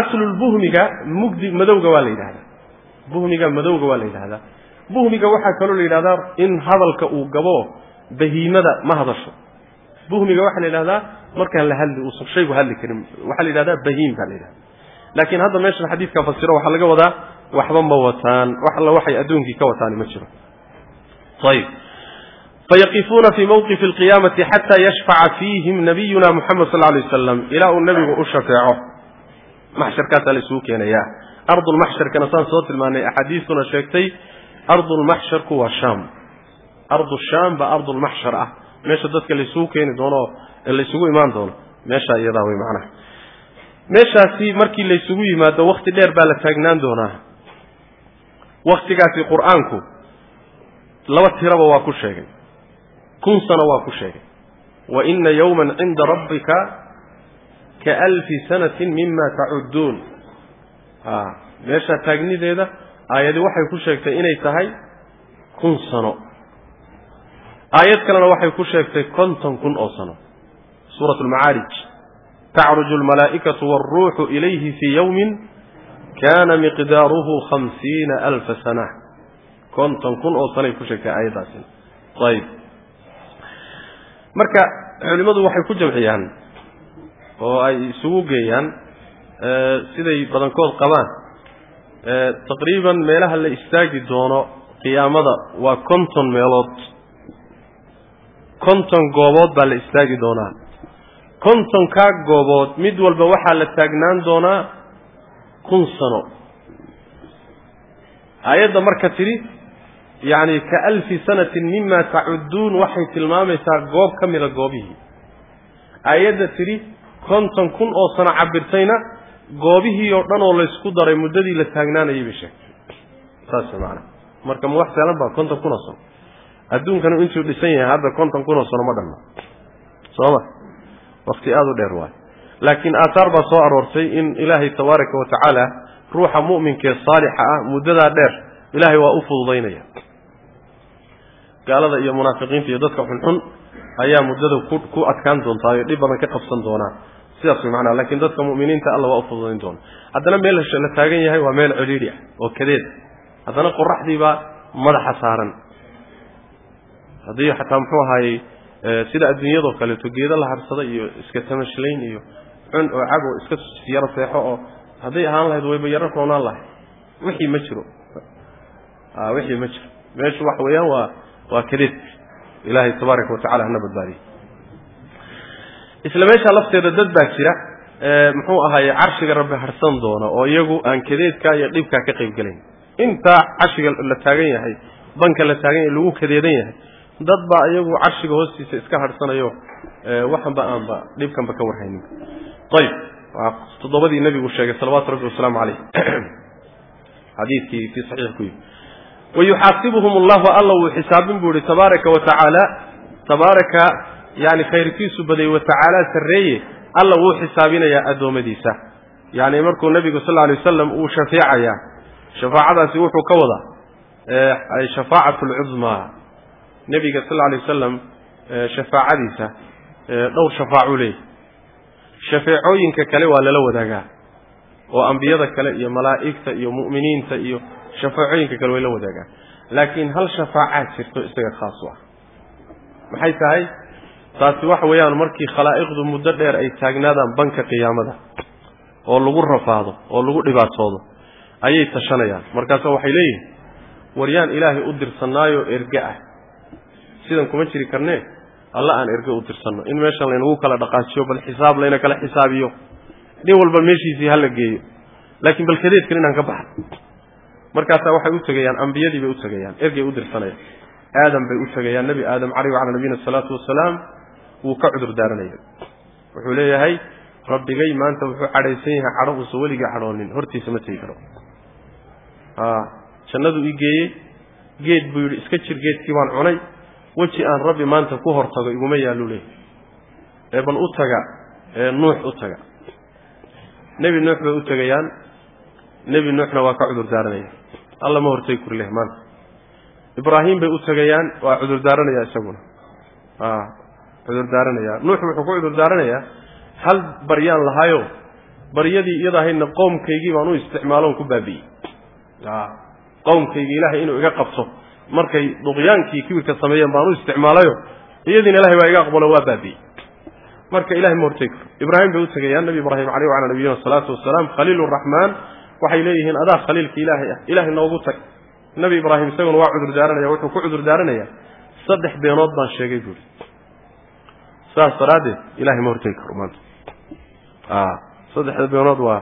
Speaker 1: aslulbuhmiga mugdi madowga waa la yidhahdaa buhmiga madowga waa la yidhahdaa buhmiga waxaa kaloo la yidhahdaa in hadalka uu gabo bahiimada ma hadasho. Buhmiga waxaa la yidhahdaa markaan la hadli uusan shaygu hadli karin. Waxaa la yidhahdaa bahiim baa la yidhahda laakiin hadda meeshan xadiidka fasiro waxaa laga wadaa waxba ma wataan wax alla waxay adduunkii ka wataani ma jiro. Ayib fayaqifuuna fii mawqifi alqiyaamati xataa yashfaca fiihim nabiyuna muxamed sal alay wasalam ilaa uu nebigu u shafeeco. Maxsharkaasaa la isugu keenayaa ardulmaxsharkana saan soo tilmaanay axaadiistuna sheegtay ardulmaxsharku waa shaam. Ardu shaam baa ardulmaxshar ah. Meesha dadka laysugu keeni doono laysugu imaan doono. Meeshaa iyadaa wey macnaha. Meeshaasi markii laysugu yimaado wakti dheer baa la taagnaan doonaa waktigaasi qur'aanku laba tiraba waa ku sheegay. Kun sano waa ku sheegay. Wa ina yowman cinda rabbika ka alfi sanatin mima tacudduun a meeshaa taagnideeda aayadi waxay ku sheegtay inay tahay kun sano. Aayad kalena waxay ku sheegtay konton kun oo sano. Suurat lmacaarij tacruju almalaa'ikatu wاlruuxu ilayhi fii yowmin kana miqdaaruhu khamsiina alfa sana. Konton kun oo sanoay ku sheegtay aayaddaasina ayib marka culimmadu waxay ku jamciyaan oo ay isugu geeyaan siday badankood qabaan taqriiban meelaha la istaagi doono qiyaamada waa konton meelood. Konton goobood baa la istaagi doonaa. Kontonkaa goobood mid walba waxaa la taagnaan doonaa kun sano. Aayadda marka tidhi yacni ka alfi sanatin mima tacudduun waxay tilmaamaysaa goob ka mida goobihii. Aayadda tidhi konton kun oo sano cabirtayna goobihii oo dhan oo laysku daray muddadii la taagnaanayay bay sheegtay. Saas macana marka ma wax saalan baa konton kun oo sano. Adduunkanu intuu dhisan yahay hadda konton kun oo sano ma dhanna. Soo ma? Wakti aada u dheer waayo laakiin aathaar baa soo aroortay in ilaahay tabaaraka wa tacaala ruuxa mu'minkaee saalixa ah muddadaa dheer ilaahay waa u fududaynaya. Gaalada iyo munaafiqiinta iyo dadka xunxun ayaa muddada ku ku adkaan doontaa oo dhib badan ka qabsan doonaa sidaas way macnaha lakiin dadka mu'miniinta alla waa u fududayn doona haddana meel la taagan yahay waa meel celiidhi ah oo kadeed. Haddana qoraxdiibaa madaxa saaran. Haddii xataa muxuu ahaayey sida adduunyadoo kaleeto geedo la harsada iyo iska tamashlayn iyo cun oo cag oo iska yaro seexo oo hadday ahaan lahayd wayba yaro roonaan lahayd wixii ma jiro. Wixii ma jiro. Meeshu waxa weeyaan waa waa kadeed ilaahay tabaaraka wa tacala hana badbaadiye isla meeshaa lafteeda dad baa jira muxuu ahaaye carshiga rabbi harsan doona oo iyagu aan kadeedkaa iyo dhibkaa ka qayb gelayn intaa carshiga la taagan yahay banka la taagan yahay lagu kadeedan yahay dad baa iyagu carshiga hoostiisa iska harhsanayo waxanba aanba dhibkanba ka warhaynin ayib waa toddobadii nebigu sheegay salawaatu rabbi wasalaamu caleyh xadiidkii fii saxiix ku yimi wayuxaasibuhum allahu alla wuu xisaabin buu ihi tabaaraka wa tacaala. Tabaaraka yani khayrkiisu baday wa tacaala sarreeye alla wuu xisaabinayaa addoommadiisa. Yani markuu nebigu sal alay wasalam uu shafeecayaa shafaacadaasi wuxuu ka wadaa shafaacatu alcudmaa nebiga sal alay wasalam shafaacadiisa dhowr shafaacuu leeyahy shafeecooyinka kale waa lala wadaagaa. Oo ambiyada kale iyo malaa'igta iyo mu'miniinta iyo shafaacooyinka kale way la wadaagaan laakiin hal shafaacaa jirto isaga khaas u ah maxay tahay? Taasi waxa weeyaan markii khalaa'iqdu muddo dheer ay taagnaadaan banka qiyaamada oo lagu rafaado oo lagu dhibaatoodo ayay tashanayaan. Markaasa waxay leeyihiin waryaan ilaahay u dirsanaayo erge ah. Sidan kuma jiri karnee alla aan erge u dirsanno in meeshan laynagu kala dhaqaajiyo bal xisaab layna kala xisaabiyo. Nin walba meeshiisii hala geeyo. Laakiin bal kadeedkan inaan ka baxno markaasaa waxay u tegayaan ambiyadii bay u tegayaan ergey u dirsanayaan. Aadam bay u tegayaan nebi aadam caleyh wacala nabiyina asalaatu wasalaam wuu ka cudur daaranaya wuxuu leeyahay rabbigay maanta wuxuu cadhaysan yahay cadho uusan weligii cadhoonin. Hortiisa ma tegi karo. Jannadu ii geeyey. Geed buu yidhi iska jir geedkii baan cunay weji aan rabbi maanta ku hortago iguma yaallu leeyahy ee bal u taga ee nuux u taga. Nebi nuux bay u tegayaan nebi nuuxna waa ka cudur daaranaya. Alla ma hortay kuri leh maanta. Ibraahim bay u tegayaan waa cudur daaranaya isaguna. Cudur daaranaya. Nuux wuxuu ku cudur daaranayaa hal baryaan lahaayo baryadii iyada ahaydna qoomkaygii baan u isticmaaloon ku baabi'ey qowmkaygii ilaahay inuu iga qabto markay duqyaankii kibirka sameeyeen baan u isticmaalayo iyadiina ilahay baa iga aqbalo waa baabi'ey marka ilahay ma hortay karo ibraahim bay u tegayaan nebi ibraahim caleyh wacala nabiyina asalaatu wasalaam khaliil raxmaan waxay leeyihiin adaa khaliilka ilaahay ah ilaahay noogu tag. Nebi ibraahim isaguna waa cudur daaranaya wuxuu ku cudur daaranayaa saddex beenood baan sheegay buuri saas daraaddeed ilahay ma hortegi karo maanta. Saddexda beenood waa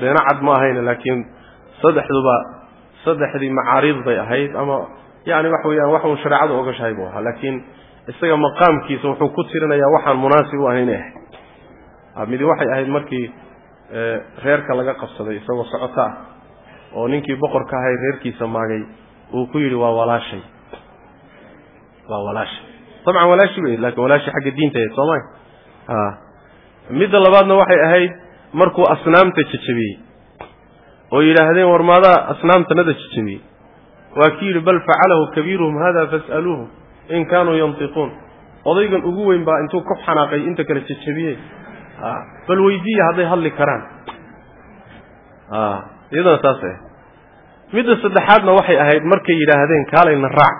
Speaker 1: beeno cad ma ahayna laakiin saddexduba saddexdii macaariid bay ahayd ama yani waxa weeyaan wax uu shareecadu ogashahay buu ahaa laakiin isaga maqaamkiisa wuxuu ku tirinayaa waxaan munaasib u ahayn ahayd midi waxay ahayd markii reerka laga qabsaday isagoo socoto ah oo ninkii boqorka ahay reerkiisa maagay uu ku yidhi waa walaashay. Waa walaashay. Dabcan walaashi bay laakiin walaashi xagga diinta ahayd soo maya midda labaadna waxay ahayd markuu asnaamta jejabiyey oo yidhaahdeen war maadaa asnaamtanada jejabiyey waa ki yidhi bal facalahu kabiiruhum hada fas'aluuhum in kaanuu yantiquun. Odaygan ugu weyn baa intuu ku xanaaqay inta kale jejabiyey bal weydiiya hadday hadli karaan. Iyadana saas ahayd midda saddexaadna waxay ahayd markay yidhaahdeen kaalayna raac.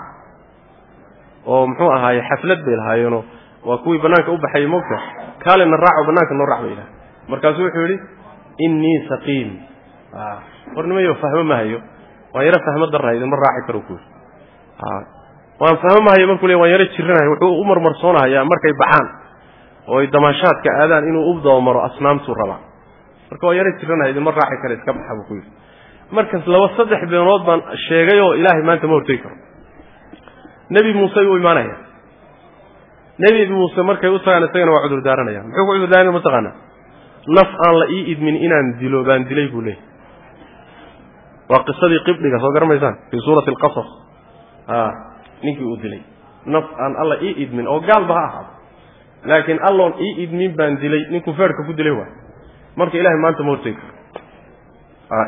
Speaker 1: Oo muxuu ahaaye xaflad bay lahaayeenoo waa kuwii banaanka u baxayay mogta kaalayna raac oo banaanka noo raac bay yidhahdeen. Markaasuu wuxuu yidhi innii saqiim warnimayo fahmo ma hayo. Waan yaro fahmo darra idinma raaci karo ku. Waan fahmo ma hayo markuu le waan yaro jiranahay wuxuu u marmarsoonahayaa markay baxaan oo ay damaashaadka aadaan inuu u dabamaro asnaamtuu rabaa marka waan yaro jiranahay idinma raaci kara iska baxa buu ku yidhi. Markas laba saddex beenood baan sheegay oo ilaahay maanta ma hortegi karo. Nebi muuse u imaanaya nebi muuse markay u tagaan isagana waa cudur daaranaya. Muxuu ku cudur daaranaya? Mataqaana naf aan la ii idmin inaan dilo baan dilay buu leeyay waa qisadii qibdhiga soo garamaysaan fii suurati alqasas. A ninkii uu dilay. Naf aan alla ii idmin oo gaalba ha ahaado. Laakiin alloon ii idmin baan dilay ninkuu feerhka ku dilay waay marka ilahay maanta ma hortegi karo.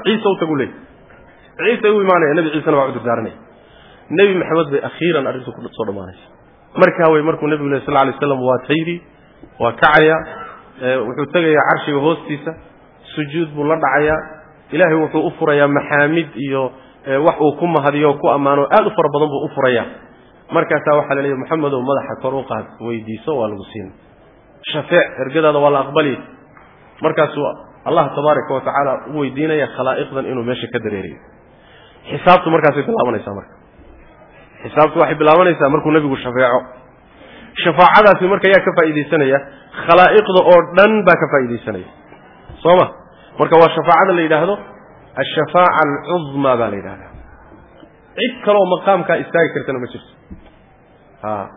Speaker 1: Ciise u tagu leey. Ciise u imaanaya nebi ciisena waa cudur daaranaya. Nebi maxamed bay akhiiran arrintu ku soo dhammaanaysa markaa wey markuu nebigu leh sal lay slam waa tayri waa kacaya wuxuu tegayaa carshiga hoostiisa sujuud buu la dhacayaa ilaahay wuxuu u furayaa maxaamid iyo wax uu ku mahadiyo ku ammaano aad u fara badan buu u furayaa. Markaasaa waxaa laleeyahy moxamedow madaxa kor u qaad weydiiso waa lagu siin. Shafeec ergadaada waa la aqbali. Markaasuu allah tabaaraka wa u weydiinaya khalaa'iqdan inuu meesha ka dareerayo xisaabtu markaasay bilaabanaysaa marka. Xisaabtu waxay bilaabanaysaa markuu nebigu shafeeco. Shafaacadaasi marka yaa ka faa'iidaysanaya khalaa'iqda oo dhan baa ka faa'iidaysanaya. Soo ma marka waa shafaacada la yidhaahdo ashafaaca alcudmaa baa la yidhahdaa cid kaloo maqaamkaa istaagi kartana ma jirto.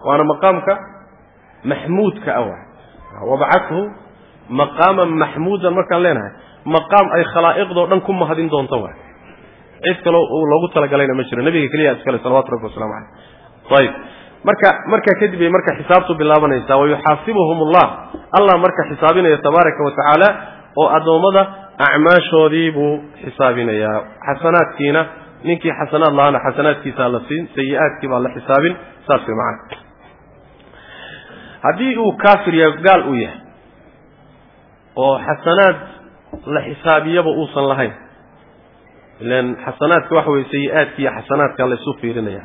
Speaker 1: Waana maqaamka maxmuudka ah waay. Wabacathu maqaaman maxmuudan markaan leenahay maqaam ay khalaa'iqdao dhan ku mahadin doonto waay. Cid kaloo loogu talagalayna ma jiro. Nabiga keliya iskale salawatu rabbi waslamu caleyh ayib marka markaa kadib ay marka xisaabtu bilaabanaysaa wayuxaasibuhum allah allah marka xisaabinaya tabaaraka wa oo addoommada acmaashoodii buu xisaabinayaa. Xasanaadkiina ninkii xasanaad lahaana xasanaadkiisaa la siin sayi-aadkii baa la xisaabin saas way macana haddii uu kaafir yahay gaal uu yahay oo xasanaad la xisaabiyaba uusan lahayn ilan xasanaadka waxa weye sayi-aadki iyo xasanaadka laysu fiirinaya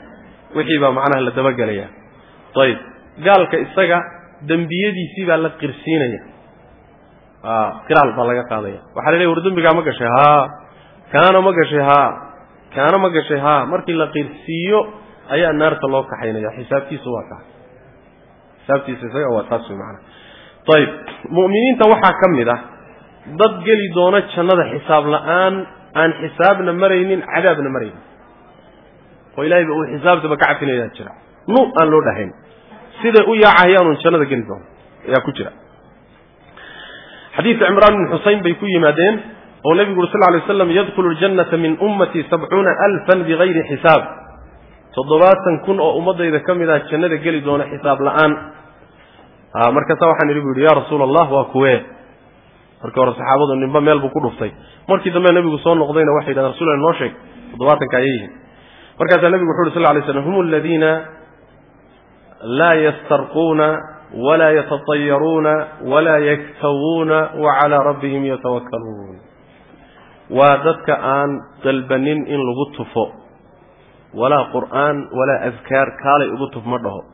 Speaker 1: wixii baa macnaha la dabagelaya ayib gaalka isaga dembiyadiisii baa la qirsiinaya qiraal baa laga qaadaya waxaa la leey war dembigaa ma gashay haa kaana ma gashay haa kaana ma gashay haa markii la qirsiiyo ayaa naarta loo kaxaynaya xisaabtiisa waa kaa xisaabtiisa isaga waa taas wey maana ayib mu'miniinta waxaa ka mid ah dad geli doona jannada xisaab la'aan aan xisaabna maraynin cadaabna maraynin oo ilahayba uu xisaabtaba ka cafinayaa jira nu aan loo dhahayn siday u yaacahayaanun jannada geli doono ayaa ku jira xadiidka cimraan bin xuseyn bay ku yimaadeen oo nebigu uri sal ly waslam yadkhulu ljannata min ummatii sabcuuna alfan bigayri xisaab. Toddobaatan kun oo ummadayda ka mid ah jannada geli doona xisaab la'aan. Markaasa waxaan idhi bu yidhi ya rasuula allah waa kuwee? Markii hore saxaabadu ninba meel buu ku dhuftay. Markii dambe nebigu soo noqdayna waxay yidhahdeen rasul noo sheeg toddobaatanka ayay yihiin. Markaasaa nebigu wuxu uhi sal lay slam hum aladiina laa yastarquuna walaa yatatayaruuna walaa yaktawuuna wa calaa rabbihim yatawakkaluun waa dadka aan dalbanin in lagu tufo walaa qur'aan walaa adkaar kaalay ugu tuf ma dhaho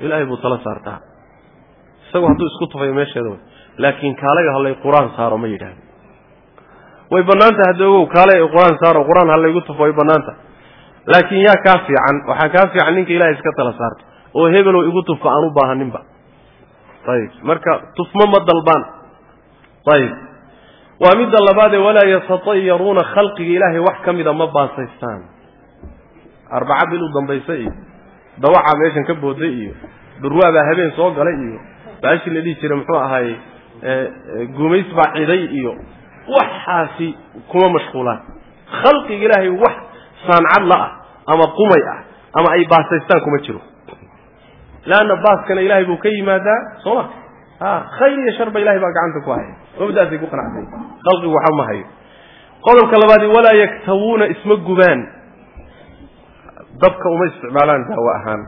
Speaker 1: ilaahay buu tala saartaa isagu hadduu isku tufayo meesheeda way laakiin kaalaga hallay qur'aan saaro ma yidhaahdo way bannaan tahay hadda ogow kaalay ay qur'aan saaro qur'aan hallaygu tufo oo hebelow igu tufka aan u baahaninba. Ayib. Marka tufmo ma dalbaan. Ayib. Waa midda labaadee walaa yatatayaruuna khalqiga ilaahay wax ka mida ma baasaystaan. Arbaca bil u dambaysa iyo dawaca meeshan ka booday iyo dhurwaabaa habeen soo galay iyo baashii la dhihi jiray muxuu ahaay gumays baa ciday iyo waxaasi kuma mashquulaan. Khalqiga ilaahay wax saancad la ah ama qumay ah ama ay baasaystaan kuma jiro leanna baaskana ilaahay buu ka yimaadaa soo ma a khayr iyo sharba ilahay baa gacanta ku haya mabdaasay ku qanacsay khalqigu waxa ma hayo qodobka labaadi walaa yaktawuuna isma gubaan dabka uma isticmaalaan daawo ahaan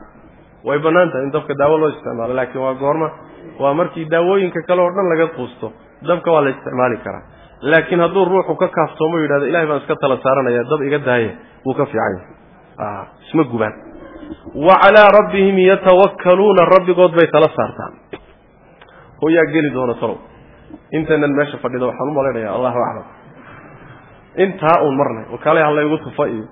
Speaker 1: way bannaan tahay in dabka daawo loo isticmaalo laakiin waa goorma waa markii daawooyinka kale oo dhan laga quusto dabka waa la isticmaali karaa laakiin hadduu ruuxu ka kaaftoomo yidhahdo ilahay baan iska tala saaranaya dab iga daaya wuu ka fiican yahay isma gubaan wa calaa rabbihim yatawakkaluuna rabbigood bay tala saartaan. Oo yaa geli doona talow. Intaynan meesha fadhida waxaan u malaynayaa allahu aclam. Intaa uun marnay wakaalay halaygu tufa iyo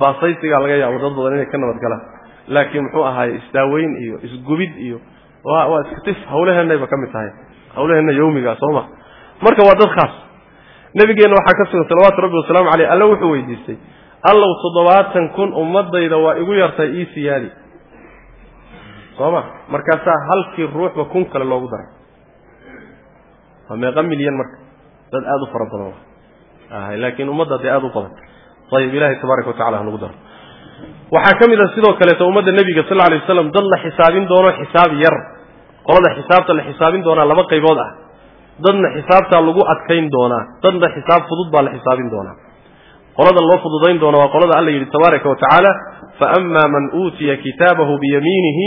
Speaker 1: baasaysigaa laga yaabo dad badan inay ka nabad galaan. Laakiin muxuu ahaaye isdaaweyn iyo isgubid iyo waa waa iskatif hawlaheenayba ka mid tahay. Hawlaheenna yawmiga soo ma. Marka waa dad khaas. Nabigeenna waxaa ka sugan salawaatu rabbi wasalaamu caleyh alla wuxuu weydiistay allow toddobaatan kun ummadayda waa igu yartay ii siyaadi. Soo ma markaasaa halkii ruuxba kun kale loogu daray. Waa meeqa milyan marka. Dad aada u fara badan. Laakiin ummadda dee aada u badan. Ayib ilahay tabaaraka watacala hanagu daro. Waxaa ka mid a sidoo kaleeto ummadda nebiga sal alay waslam dad la xisaabin doono xisaab yar. Qolada xisaabta la xisaabin doonaa laba qaybood ah. Dadna xisaabtaa lagu adkayn doonaa. Dadna xisaab fudud baa la xisaabin doonaa qolada loo fududayn doona waa qolada alla yidhi tabaaraka wa tacaala faama man uutiya kitaabahu biyamiinihi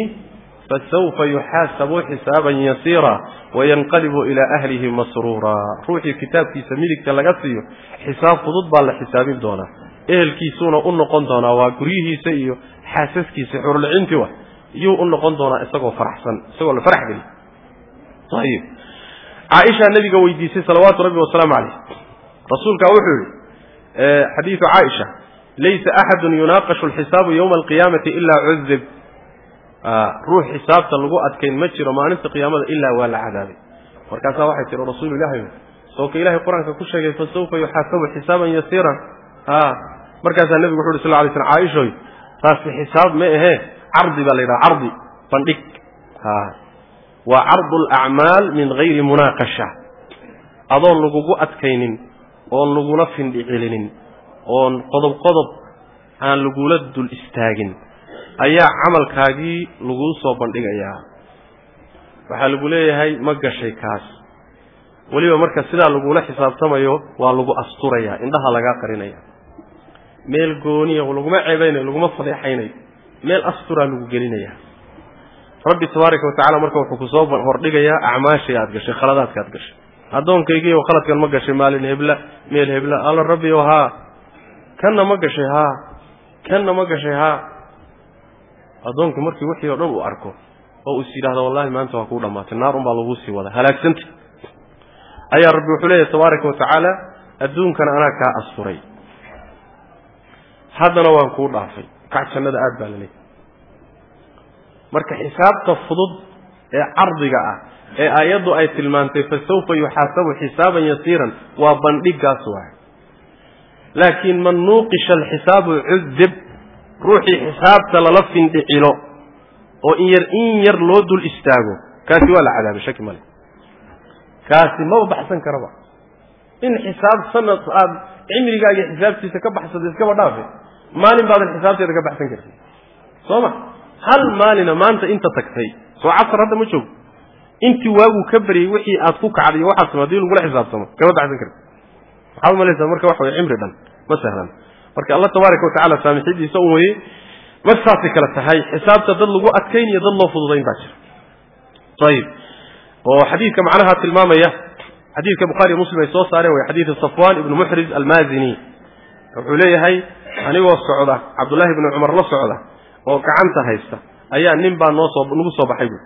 Speaker 1: fasawfa yuxaasabu xisaaban yasiira wayanqalibu ilaa ahlihi masruura. Ruuxii kitaabkiisa midigta laga siiyo xisaab fudud baa la xisaabin doonaa. Ehelkiisuuna u noqon doonaa waa guryihiisa iyo xaasaskiisa xurulcinti wa iyuu u noqon doonaa isagoo faraxsan isagoo la farax geliy ayib caaishaa nabiga weydiisay salawaatu rabbi wasalaamu caleyh rasuulkaa wuxuu yihi xadiidu caaisha laysa axadun yunaaqashu alxisaabu yowma alqiyaamati ilaa cudib ruux xisaabta lagu adkayn ma jiro maalinta qiyaamada ilaa waa la cadaabay markaasaa waxay tihi rasuulu ilahi sooka ilahay qur'aanka ku sheegay fasawfa yuxaasabu xisaaban yasiiran. Markaasaa nebigu wuxu uhi sal lay slm caaishoy taasi xisaab ma ahee? Cardi baa la yidhaha cardi bandhig. Waa cardu alacmaal min gayri munaaqasha. Adoon lagugu adkaynin oon lagula findhi celinin oon qodob qodob aan lagula dul istaagin ayaa camalkaagii laguu soo bandhigayaa waxaa lagu leeyahay ma gashay kaas. Weliba marka sidaa lagula xisaabtamayo waa lagu asturayaa indhaha lagaa qarinaya. Meel gooniya laguma ceebaynayo laguma fadeexaynayo meel asturaa lagu gelinaya. Rabbi tabaaraka watacala marka wuxuu ku soo hordhigayaa acmaashii aad gashay khaladaadka aad gashay addoonkaygiiyo khaladkan ma gashay maalin hebla meel hebla. Alla rabbiyo haa kanna ma gashay haa kanna ma gashay haa. Addoonku markii wixii oo dhan uu arko oo is yidhahdo wallahi maanta waa kuu dhammaatay. Naar un baa laguu sii wadaa. Halaagsanta ayaa rabbi wuxuu leeyahy tabaaraka wa adduunkana anaa kaa asturay. Haddana waan kuu dhaafay. Kac jannada aad baa la marka xisaabta fudud ee cardiga ah ee aayaddu ay tilmaantay fasawfa yuxaasabu xisaaban yasiiran waa bandhigaas waay laakiin man nuuqisha alxisaabu cudib ruuxii xisaabta lala findhicilo oo in yar in yar loo dul istaago kaasi waa la cadaabay shaki male kaasi maba baxsan karaba in xisaab sanad aada cimrigaaga xisaabtiisa ka baxsada iskaba dhaafe maalin baadan xisaabteeda ka baxsan kartin soo ma? Hal maalina maanta inta tagtay soo casar hadda ma joogo intii waaguu ka baryey wixii aad ku kacday waxaad sama haddii lagula xisaabtamo kama baxsan karti maxaad umalaysaa marka waxa way cimri dhan ma sahlan. Marka allah tabaaraka watacala saamixidiisa un weye ma saasay kale tahay xisaabta dad lagu adkayn iyo dad loo fududayn baa jira. Ayib oo xadiidka macnaha tilmaamaya xadiidka bukhaariyo muslim ay soo saareen way xadiidu safwan ibnu muxriz almaazini wuxuu leeyahay anigoo socda cabdullahi ibnu cumar la socda oo gacanta haysta ayaa nin baa noo soo nagu soo baxay buui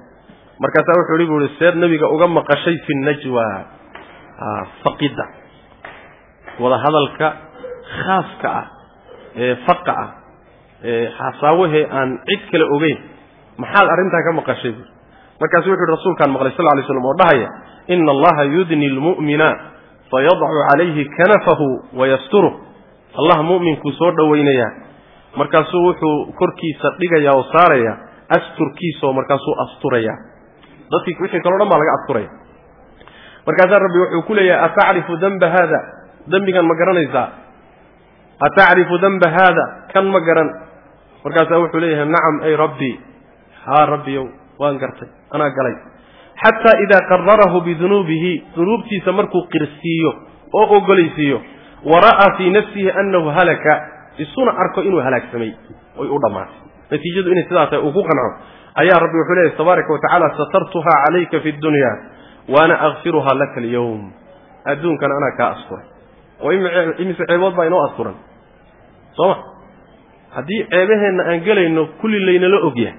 Speaker 1: markaasaa wuxuu ihi bu ihi seed nabiga uga maqashay fi najwa. Faqida. Wada hadalka khaaska ah ee faqa ah ee xasaawahee aan cid kale ogeyn maxaad arrintaa ka maqashay buui markaasu wuxu rasuulkaan maqlay sal lay slam oo dhahaya ina allaha yudni lmu'mina fayadcu calayhi kanafahu wayasturuh allah mu'minkuu soo dhowaynayaa. Markaasuu wuxuu korkiisa dhigaya oo saaraya asturkiisaoo markaasuu asturaya. Dadkii wixii kaleo dhan baa laga asturaya. Markaasaa rabbi wuxuu ku leeyahay atacrifu danba haada? Dembigan ma garanaysaa. Atacrifu danba haada? Kan ma garan. Markaasaa wuxuu leeyahay nacam ay rabbii haa rabbiyow waan gartay. Anaa galay. Xataa idaa qararahu bidunuubihi dunuubtiisa markuu qirsiiyo oo ogolaysiiyo wa ra'aa fii nafsihi annahu halaka. Isuna arko inuu halaagsamay. Oy u dhammaatay natiijadu inay sidaa tahay uu ku qanco ayaa rabbi wuxuu leeyahy tabaaraka wa tacaala satartuhaa calayka fi dunya waana akfiruhaa laka alyawm adduunkana anaa kaa asturay. Oo imise ceebood baa inoo asturan. Soo ma? Haddii ceebaheenna aan gelayno kulli laynala ogyahay.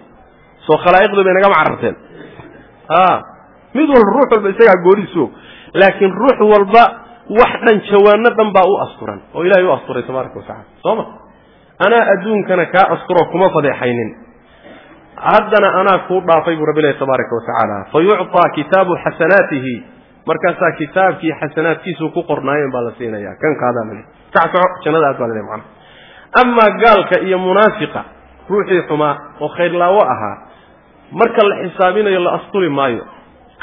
Speaker 1: Soo khalaa'iqdu bay nagama cararteen. A mid walba ruux walba isagaa gooriisu og laakiin ruux walba wax dhan jawaano dhan baa u asturan oo ilahay u asturay tabaaraka watacala soo ma anaa adduunkana kaa asturoo kuma fadeexaynin. Haddana anaa kuu dhaafay buu rabbi ilahi tabaaraka wa tacaala. Fa yucطaa kitaabu xasanaatihi. Markaasaa kitaabkii xasanaadkiisu ku qornaayeen baa la siinaya kan kaadaa lale kac soco jannada aad baa lale macana amaa gaalka iyo munaafiqa ruuxii xumaa oo khayrlaawo ahaa marka la xisaabinayo la asturi maayo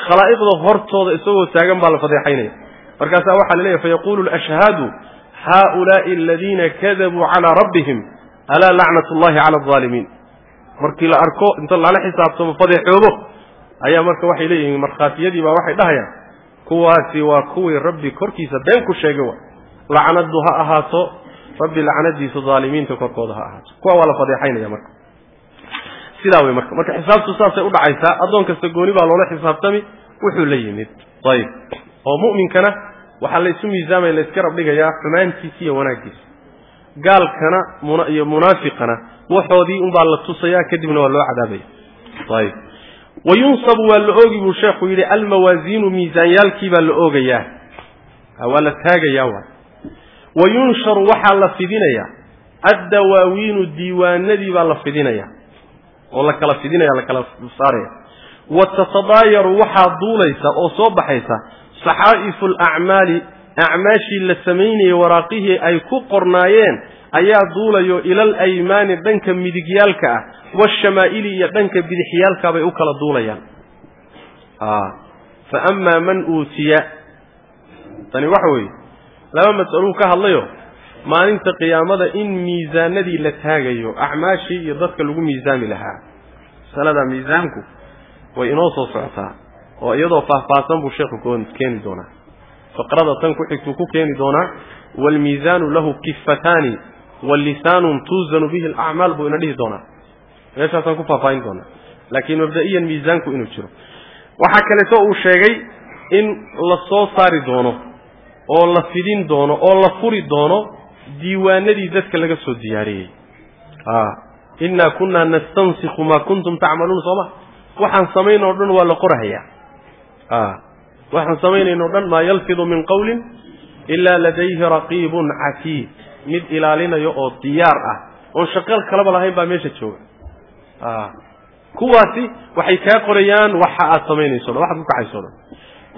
Speaker 1: khalaa'iqda hortooda isagoo taagan baa la fadeexaynaya. Markaasaa waxaa la leeyahy fayaqulu lashhaadu haulaai aladiina kadabuu calaa rabbihim alaa lacnat llahi cala alظaalimiin markii la arko inta lala xisaabtamo fadeexoobo ayaa marka waxay leeyihiin markhaatiyadii baa waxay dhahayaan kuwaasi waa kuwii rabbi korkiisa been ku sheegay wa lacnadu ha ahaato rabbi lacnadiisa dhaalimiinta korkooda ha ahaato kuwa waa la fadeexaynaya marka sidaa wey marka marka xisaabtu saasay u dhacaysaa addoon kasta gooni baa loola xisaabtami wuxuu la yimid ayib oo mu'minkana waxaa la isu miisaamaya la iska rabdhigayaa xumaantiisa iyo wanaaggiisa. Gaalkana iyo munaafiqana waxoodii unbaa la tusayaa kadibna waa loo cadaabaya ayib. Wayunsabu waa la oogi buu sheekhu yidhi almawaasiinu miisaanyaalkii baa la oogayaa. Waa la taagayaa waay wayunsharu waxaa la fidinayaa. Addawaawiinu diiwaanadii baa la fidinaya oo la kala fidinaya la kala saaraya. Wa tatadaayaru waxaa duulaysa oo soo baxaysa saxaa'ifu alacmaali acmaashii la samaynayey waraaqihii ay ku qornaayeen ayaa duulayo ilal aymaani dhanka midigyaalka ah waashamaa'ili iyo dhanka bidixyaalka bay u kala duulayaan. Fa amaa man uutiya tani waxa weeye laba mas'aluu ka hadlayo. Maalinta qiyaamada in miisaanadii la taagayo acmaashii iyo dadka lagu miisaami lahaa. Masalada miisaanku way inoo soo socotaa oo iyadoo faahfaahsan buu sheekhu keeni doonaa. Faqrada tan ku xigtuu ku keeni doonaa waalmiisaanu lahu kifataani wa lisaanun tuusanu bihi alacmaal buu ina dhihi doonaa. Meeshaasaan ku faahfaahin doonaa. Laakiin mabda'iyan miisaanku inuu jiro. Waxaa kaleeto uu sheegay in la soo saari doono oo la fidin doono oo la furi doono diiwaanadii dadka laga soo diyaariyey. Innaa kunnaa nastansikhu maa kuntum tacmaluun sooma waxaan samaynoo dhan waa la qorahayaa waxaan samaynayno dhan maa yalfidu min qawlin ilaa ladayhi raqiibun catiid mid ilaalinayo oo diyaar ah. Oon shaqal kalaba lahayn baa meesha jooga. Kuwaasi waxay kaa qorayaan waxa aad samaynayso dhan waxaad ku kacayso dhan.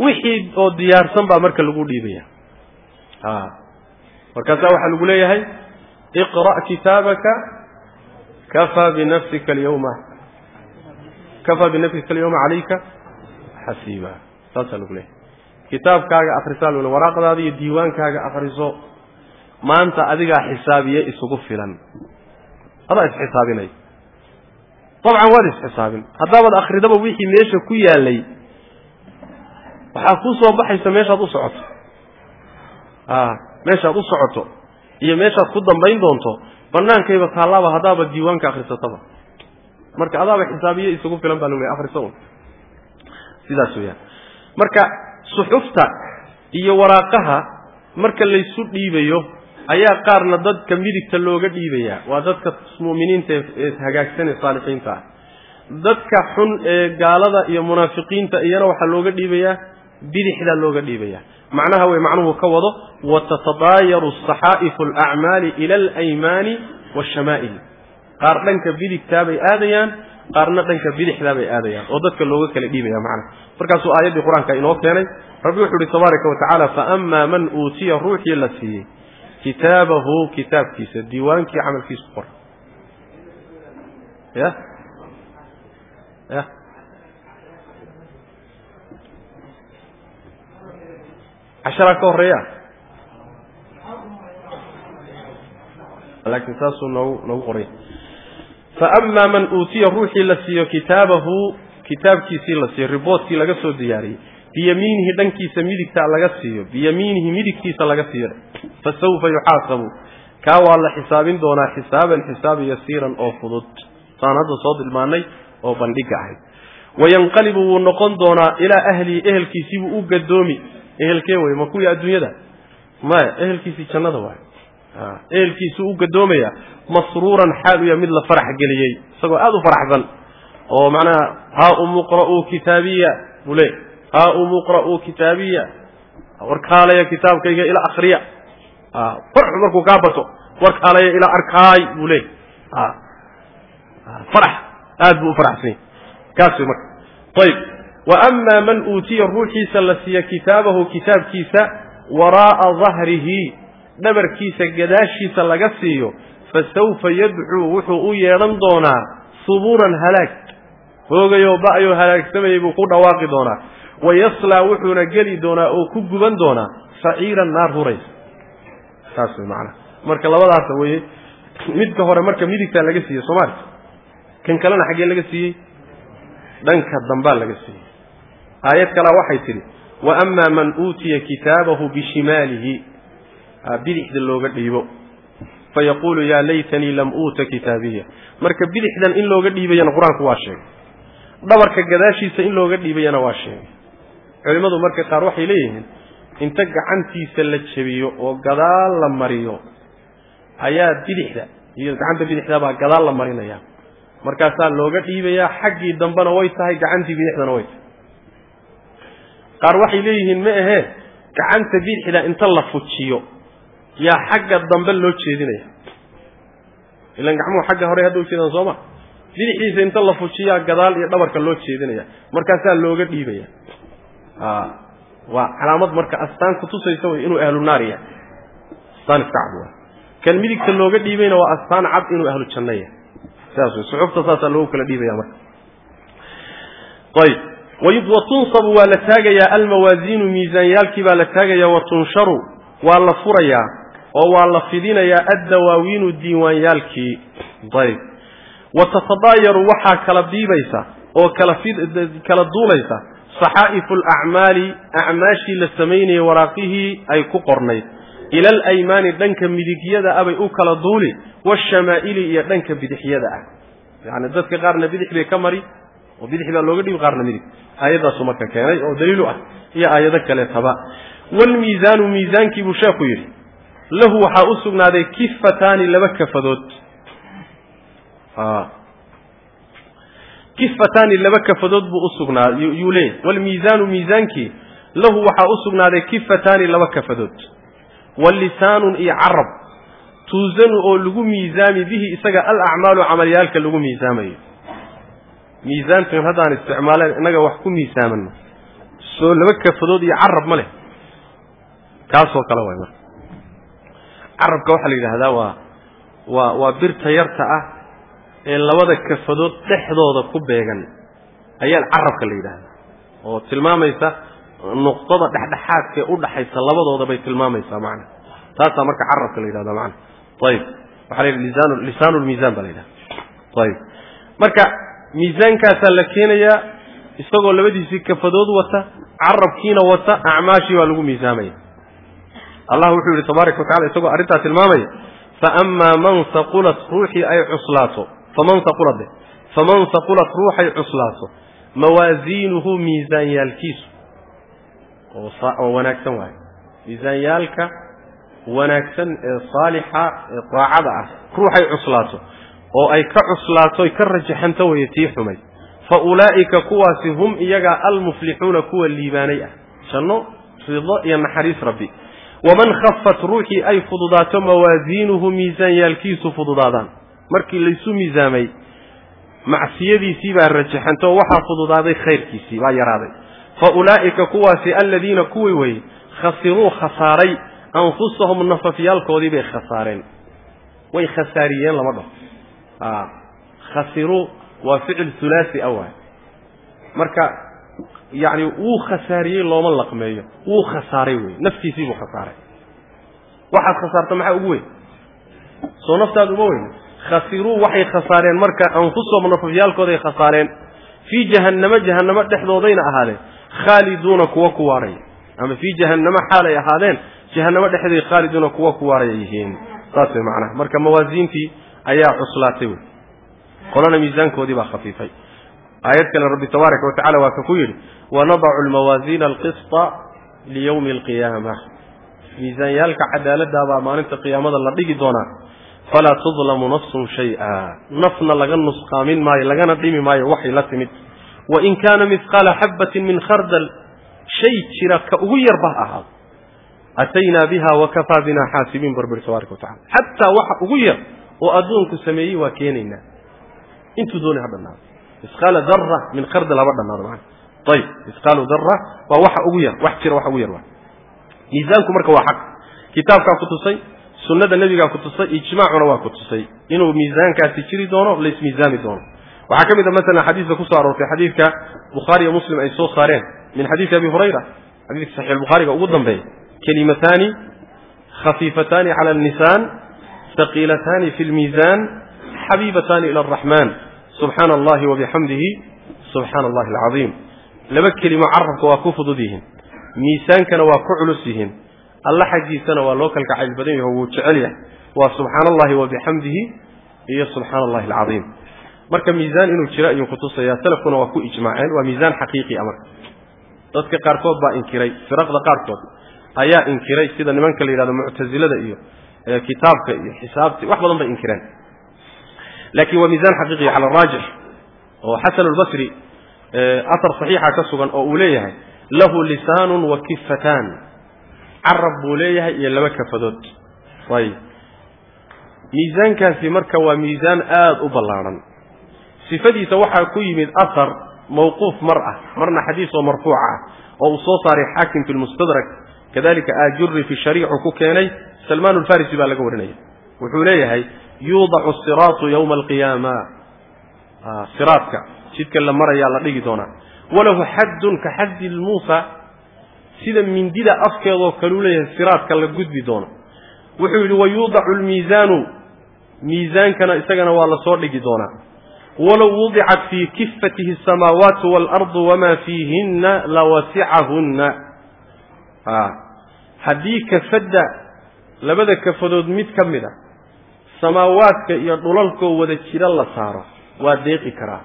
Speaker 1: Wixii oo diyaarsan baa marka lagu dhiibaya. Markaasaa waxaa lagu leeyahay iqra' kitaabaka kafaa binafsika alyawma. Kafaa binafsika alyawma calayka xasiiba. Saasaa lagu leeyahay. Kitaabkaaga akrisaa lule waraaqdaada iyo diiwaankaaga akriso maanta adigaa xisaabiye isugu filan. Adaa isxisaabinay dabcan waad isxisaabin haddaabaad akridaba wixii meesha ku yaalay waxaa kuu soo baxaysa meeshaad u socoto. Meeshaad u socoto iyo meeshaad ku dambayn doonto bannaankayba taallaaba haddaaba diiwaanka akrisataba marka adaaba xisaabiye isugu filan baa lagu lehay akrisa un sidaas weeyaan. Marka suxufta iyo waraaqaha marka laysu dhiibayo ayaa qaarna dadka midigta looga dhiibayaa waa dadka mu'miniinta ee hagaagsan ee saalixiinta ah. Dadka xun ee gaalada iyo munaafiqiinta iyana waxaa looga dhiibayaa bidixdaa looga dhiibayaa macnaha wey macnuhu ka wado watatadaayaru saxaa'ifu alacmaali ila alaymaani waashamaa'il qaar dhanka bidigtaabay aadayaan qaarna dhanka bidixdaabay aadayaan oo dadka looga kala dhiibaya macnaha markaasuu aayaddii qur'aanka inoo keenay rabbi wuxuu ihi tabaaraka wa tacaala faama man uutiya ruuxii la siiyey kitaabahu kitaabkiisa diiwaankii camalkiisu qor. Ya? Ya? Casharaa ka horreeya laakiin saasuu noogu noogu qoray faama man uutiya ruuxii la siiyo kitaabahu kitaabkiisii la siiyo riboodkii laga soo diyaariyey biyamiinihi dhankiisa midigta laga siiyo biyamiinihi midigtiisa laga siiyo fasawfa yuxaasabu kaa waa la xisaabin doonaa xisaaban xisaab yasiiran oo fudud saan hadda soo dilmaanay oo bandhiga ahayd wayanqalibu wuu noqon doonaa ilaa ahlihi ehelkiisiibuu u gadoomi ehelkee wey ma kuwii adduunyada maya ehelkiisii jannada waay ehelkiisuu u gadoomaya masruuran xaal u yahay mid la farax geliyey. Isagoo aada u faraxsan oo macnaha haa umuqra'uu kitaabiya buu leey haa umuqra'uu kitaabiya warkaalaya kitaabkayga ila akriya farxu markuu kaa bato warkaalaya ila arkaay buu leey farax aad buu u faraxsan yahy marka. Ayib wa amaa man uutiya ruuxiisa la siiya kitaabahu kitaabkiisa waraa'a dahrihi dhabarkiisa gadaashiisa laga siiyo fasawfa yadcuu wuxuu u yeedhan doonaa subuuran halaag. Hoogayoo ba'yoo halaagsamayay buu ku dhawaaqi doonaa. Wayaslaa wuxuuna geli doonaa oo ku guban doonaa saciiran naar huraysa. Saas wey macanaha marka labadaasa weye midka hore marka midigtaa laga siiyey soomaali kan kalena xaggee laga siiyey? Dhanka dambaa laga siiyey. Aayad kalea waxay tidhi wa amaa man uutiya kitaabahu bishimaalihi bidixda looga dhiibo. Fayaquulu yaa laytanii lam uuta kitaabiya. Marka bidixdan in looga dhiibayana qur'aanku waa sheegay. Dhabarka gadaashiisa in looga dhiibayana waa sheegay. Culimmadu marka qaar waxay leeyihiin inta gacantiisa la jebiyo oo gadaal la mariyo ayaa bidixda iyo gacanta bidixda baa gadaal la marinaya. Markaasaa looga dhiibayaa xaggii dambena way tahay gacantii bidixdana way tahay. Qaar waxay leeyihiin ma ahee gacanta bidixda inta la fujiyo yaa xagga dambe loo jeedinaya. Ilan gacmuhu xagga hore hadda ujeedaan sooma bidixdiisa inta la fujiyaa gadaal iyo dhabarka loo jeedinaya. Markaasaa looga dhiibaya. Waa calaamad marka astaan kutusaysa wey inuu ahlu yahay. Astaan iska cad waa. Kan midigta looga dhiibayna waa astaan cad inuu ahlu janno yahay. Sidaas wey suxufta saasaa loogu kala dhiibaya marka. Ayib. Watunsabu waa la taagayaa almawaasiinu miisaanyaalkii baa la taagayaa watunsharu waa la furayaa oo waa la fidinayaa addawaawiinu diiwaanyaalkii. Ayb watatadaayaru waxaa kala diibaysa oo kala duulaysa saxaa'ifu alacmaali acmaashii la samaynayay waraaqihii ay ku qornayd. Ila alaymaani dhanka midigyada abay u kala duuli waashamaa'ili iyo dhanka bidixyada ah. Yacni dadka qaarna bidix bay ka mari oo bidix baa looga dhibi qaarna midig. Aayaddaasuu marka keenay oo daliilu ah iyo aayado kaleetaba waalmiisaanu miisaankii buu sheekhu yidhi lahu waxaa u sugnaaday kifataani laba kafadood. Kifataani laba kafadood buu usugnaa yuu leeyahy waalmiisaanu miisaankii lahu waxaa u sugnaaday kifataani laba kafadood. Walisaanun iyo carab. Tuusanu oo lagu miisaami bihi isaga alacmaalu camalyaalka lagu miisaamayo miisaankan haddaan isticmaaleen innaga wax ku miisaamano soo laba kafadood iyo carab ma leh. Kaasoo kale waay marka carabka waxaa la yidhaahdaa waa waa waa birta yarta ah ee labada kafadood dhexdooda ku beegan. Ayaa carabka la yidhaahdaa oo tilmaamaysa nuqdada dhexdhexaadka ee udhaxaysa labadooda bay tilmaamaysaa macna. Taasaa marka carabka la yidhahda macna. Ayib waxaa la yidhi lisaan lisaanu lmiisaan baa la yidhahda ayib marka miisaankaasaa la keenayaa isagoo labadiisii kafadood wata carabkiina wata acmaashii baa lagu miisaamaya allah wuxuu yidhi tabaaraka watacala isagoo arrintaa tilmaamaya faama man saqulat ruuxii ay cuslaato. Faman saqulat de? Faman saqulat ruuxay cuslaato. Mawaasiinuhu miisaanyaalkiisu oo wanaagsan waayo. Miisaanyaalka wanaagsan ee saalixa ee daacada ah. Ruuxay cuslaato. Oo ay ka cuslaato ka rajaxanto weye tii xumay. Fa ulaa'ika kuwaasi hum iyagaa almuflixuuna kuwa liibaanay ah. Janno rido iyo naxariis rabbi waman khafat ruuxii ay fududaato mawaasiinuhu miisaanyaalkiisu fududaadaan markii laysu miisaamay macsiyadiisii baa rajaxanto waxaa fududaaday khayrkiisii baa yaraaday fa ulaa'ika kuwaasi aladiina kuwii weye khasiruu khasaaray anfusahum nafafyaalkoodii bay khasaareen way khasaariyeen lama dhaho khasiruu waa ficil hulaasi a waay marka yacni wuu khasaariyey looma laqmeeyo. Wuu khasaaray wey naftiisii buu khasaaray. Waxaad khasaarta maxaa ugu weyn? Soo naftaada uma weyn. Khasiruu waxay khasaareen marka anfusahum nafafyaalkooday khasaareen. Fii jahannamo jahannamo dhexdoodayna ahaadeen. Khaaliduuna kuwa ku waaraya ama fii jahannamo xaalay ahaadeen jahannamo dhexday khaaliduuna kuwa ku waaraya yihiin. Saas way macnaha. Marka mawaasiintii ayaa cuslaatay wey qolana miisaankoodii baa khafiifay aayad kale rabbi tabaaraka watacala waa ka ku yidhi wanadacu almawaasiina alqisطa liyowmi alqiyaama miisaanyaalka cadaaladaabaa maalinta qiyaamada la dhigi doonaa. Falaa tudlamu nafsun shay-a. Nafna laga nusqaamin maayo lagana dhimi maayo waxay la timid. Wain kaana mihqaala xabbatin min khardal shay jira ka ugu yarba ha ahaado ataynaa biha wakafaa bina xaasibiin barbir tabaaraka wa tacala xataa waxa ugu yar oo addoonku sameeyey waa keenaynaa. Intuu doonay ha dhannaado misqaala dara min khardal haba dhannaado maana ayib misqaalu dara waa waxa ugu yar wax jira waxa ugu yar miisaanku marka waa xaq. Kitaabkaa ku tusay sunnada nebigaa ku tusay ijmaacuna waa ku tusay. Inuu miisaankaasi jiri doono laismiisaami doono. Waxaa ka mid a masalan xadiiska ku soo aroortay xadiidka bukhaari iyo muslim ay soo saareen min xadiisi abi hurayra xadiiska saxiix albukhaariga ugu dambeeya. Kelimataani khafiifataani cala alnisaan haqiilataani fi lmiisaan xabiibataani ila araxmaan subxaana allahi wabixamdihi subxaana allahi alcadiim laba kelimo carabka waa ku fudud yihiin. Miisaankana waa ku culus yihiin. Alla xaggiisana waa loo kalgacayl badan yaho wuu jecel yahay. Waa subxaana allahi wabixamdihi iyo subxaana allahi alcadiim marka miisaan inuu jiro ayuu kutusayaa salafkuna waa ku ijmaaceen. Waa miisaan xaqiiqi a marka. Dadka qaarkood baa inkiray. Firaqda qaarkood ayaa inkiray sida nimanka la yidhahdo muctasilada iyo kitaabka iyo xisaabta. Wax badan bay inkireen laakiin waa miisaan xaqiiqiya cala araajix oo xasan albasri athar saxiixa ka sugan oo uu leeyahay lahu lisaanun wa kifataan carab buu leeyahay iyo laba kafadood. Ayb miisaankaasi marka waa miisaan aada u ballaadhan sifadiisa waxaa ku yimid ahar mawquuf mar ah marna xadiis oo marfuuca ah oo uu soo saaray xaakim fi lmustadrak kadalika aajuri fi shariicu ku keenay salmaan alfarisi baa laga warinaya. Wuxuu leeyahay yuudacu siraatu yowma alqiyaama. Siraadka jidka la marayaa la dhigi doonaa. Walahu xaddun ka xaddi muusa sida mindida afkeedoo kaleu leeyahay siraadka la gudbi doono. Wuxuu yidhi wayuudacu lmiisaanu miisaankana isagana waa la soo dhigi doonaa. Walow wudicat fii kifatihi asamaawaatu waalardu wamaa fiihinna lawasicahunna. Haddii kafadda labada kafadood mid ka mid a samaawaadka iyo dhulalkoo wada jira la saaro waa deeqi karaa.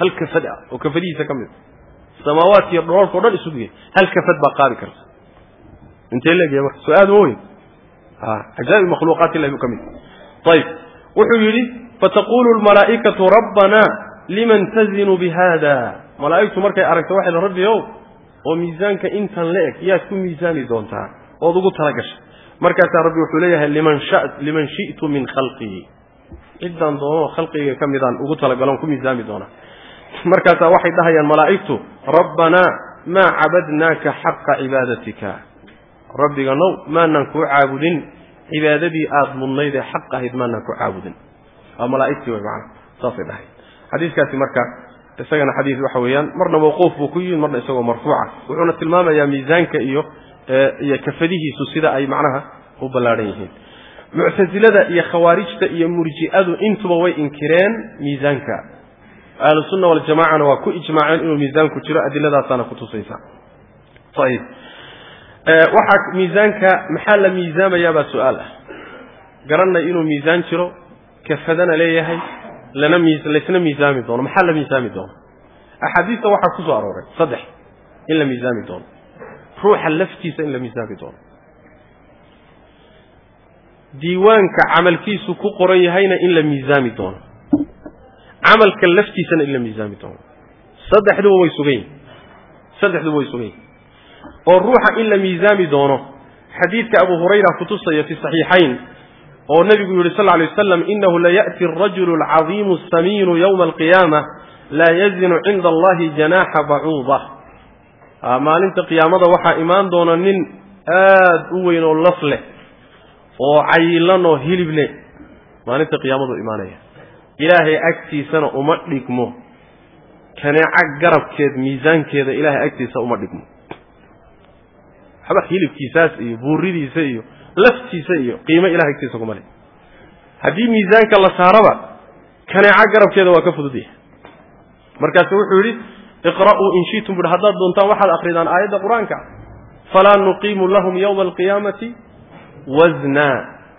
Speaker 1: Hal kafad ah oo kafadihiisa ka mid a samaawaadka iyo dhulalka o dhan isugu yahay hal kafad baa qaadi karta. Intee leegyahay marka? Soo aad ma weyn cajaaib makhluuqaat illahi buu ka mid ayib wuxuu yidhi fataqulu lmalaa'ikatu rabbana liman tazinu bihada malaa'igtu markay aragto waxay rabbi ow oo miisaanka intan la eg yaad ku miisaami doontaa ood ugu tala gashay markaasaa rabbi wuxuu leeyahay liman shi'tu min khalqihi. Ciddaan doonoo khalqiga ka midaan ugu talagalon ku miisaami doonaa markaasaa waxay dhahayaan malaa'igtu rabbanaa maa cabadnaaka xaqa cibaadatika. Rabbiga now maanaan kuu caabudin. Cibaadadii aada mudnayd ee xaq ahayd maanaan ku caabudin. Waa malaa'igtii way macana saasay dhahay xadiiskaasi marka isagana xadiis waxa weeyaan marna mawquuf buu ku yimid marna isagoo marfuuca. Wuxuuna tilmaamayaa miisaanka iyo iyo kafadihiisu sida ay macnaha u ballaadhan yihiin. Muctasilada iyo khawaarijta iyo murji'adu intuba way inkireen miisaanka. Ahlusunna waljamacana waa ku ijmaaceen inuu miisaanku jiro adiladaasaana kutusaysa ayib waxaa miisaanka maxaa la miisaamayaa baa su'aal ah. Garanay inuu miisaan jiro kafadana leeyahay lana laysna miisaami doono. Maxaa la miisaami doono? Axaadiista waxaa ku soo arooray saddex in la miisaami doono ruuxa laftiisa in la miisaami doono. Diiwaanka camalkiisu ku qoran yahayna in la miisaami doono. Camalka laftiisana in la miisaami doono. Saddexduba way sugan yihiin saddexduba way sugan yihiin oo ruuxa in la miisaami doono xadiidka abu hurayra kutusaya fi saxiixayn oo nebigu yihi sal lay waslam inahu laya'ti arajulu alcadiimu asamiinu yowma alqiyaama laa yazinu cinda allahi janaaxa bacuuda maalinta qiyaamada waxaa imaan doona nin aad u weyn oo laf leh oo cayilan oo hilib maalinta qiyaamadu imaanaya. Ilaahay agtiisana uma dhigmo. Kaneeca garabkeed miisaankeeda ilaahay agtiisa uma dhigmo. Waxba hilibkiisaas iyo buuridiisa iyo laftiisa iyo qiimo ilahay agtiisa kuma leh. Haddii miisaanka la saaraba kaneeca garabkeeda waa ka fudud yahay. Markaasu wuxuu yidhi iqra'uu in shitum buhi haddaad doontaan waxaad akridaan aayadda qur'aanka falaa nuqiimu lahum yowma alqiyaamati wasna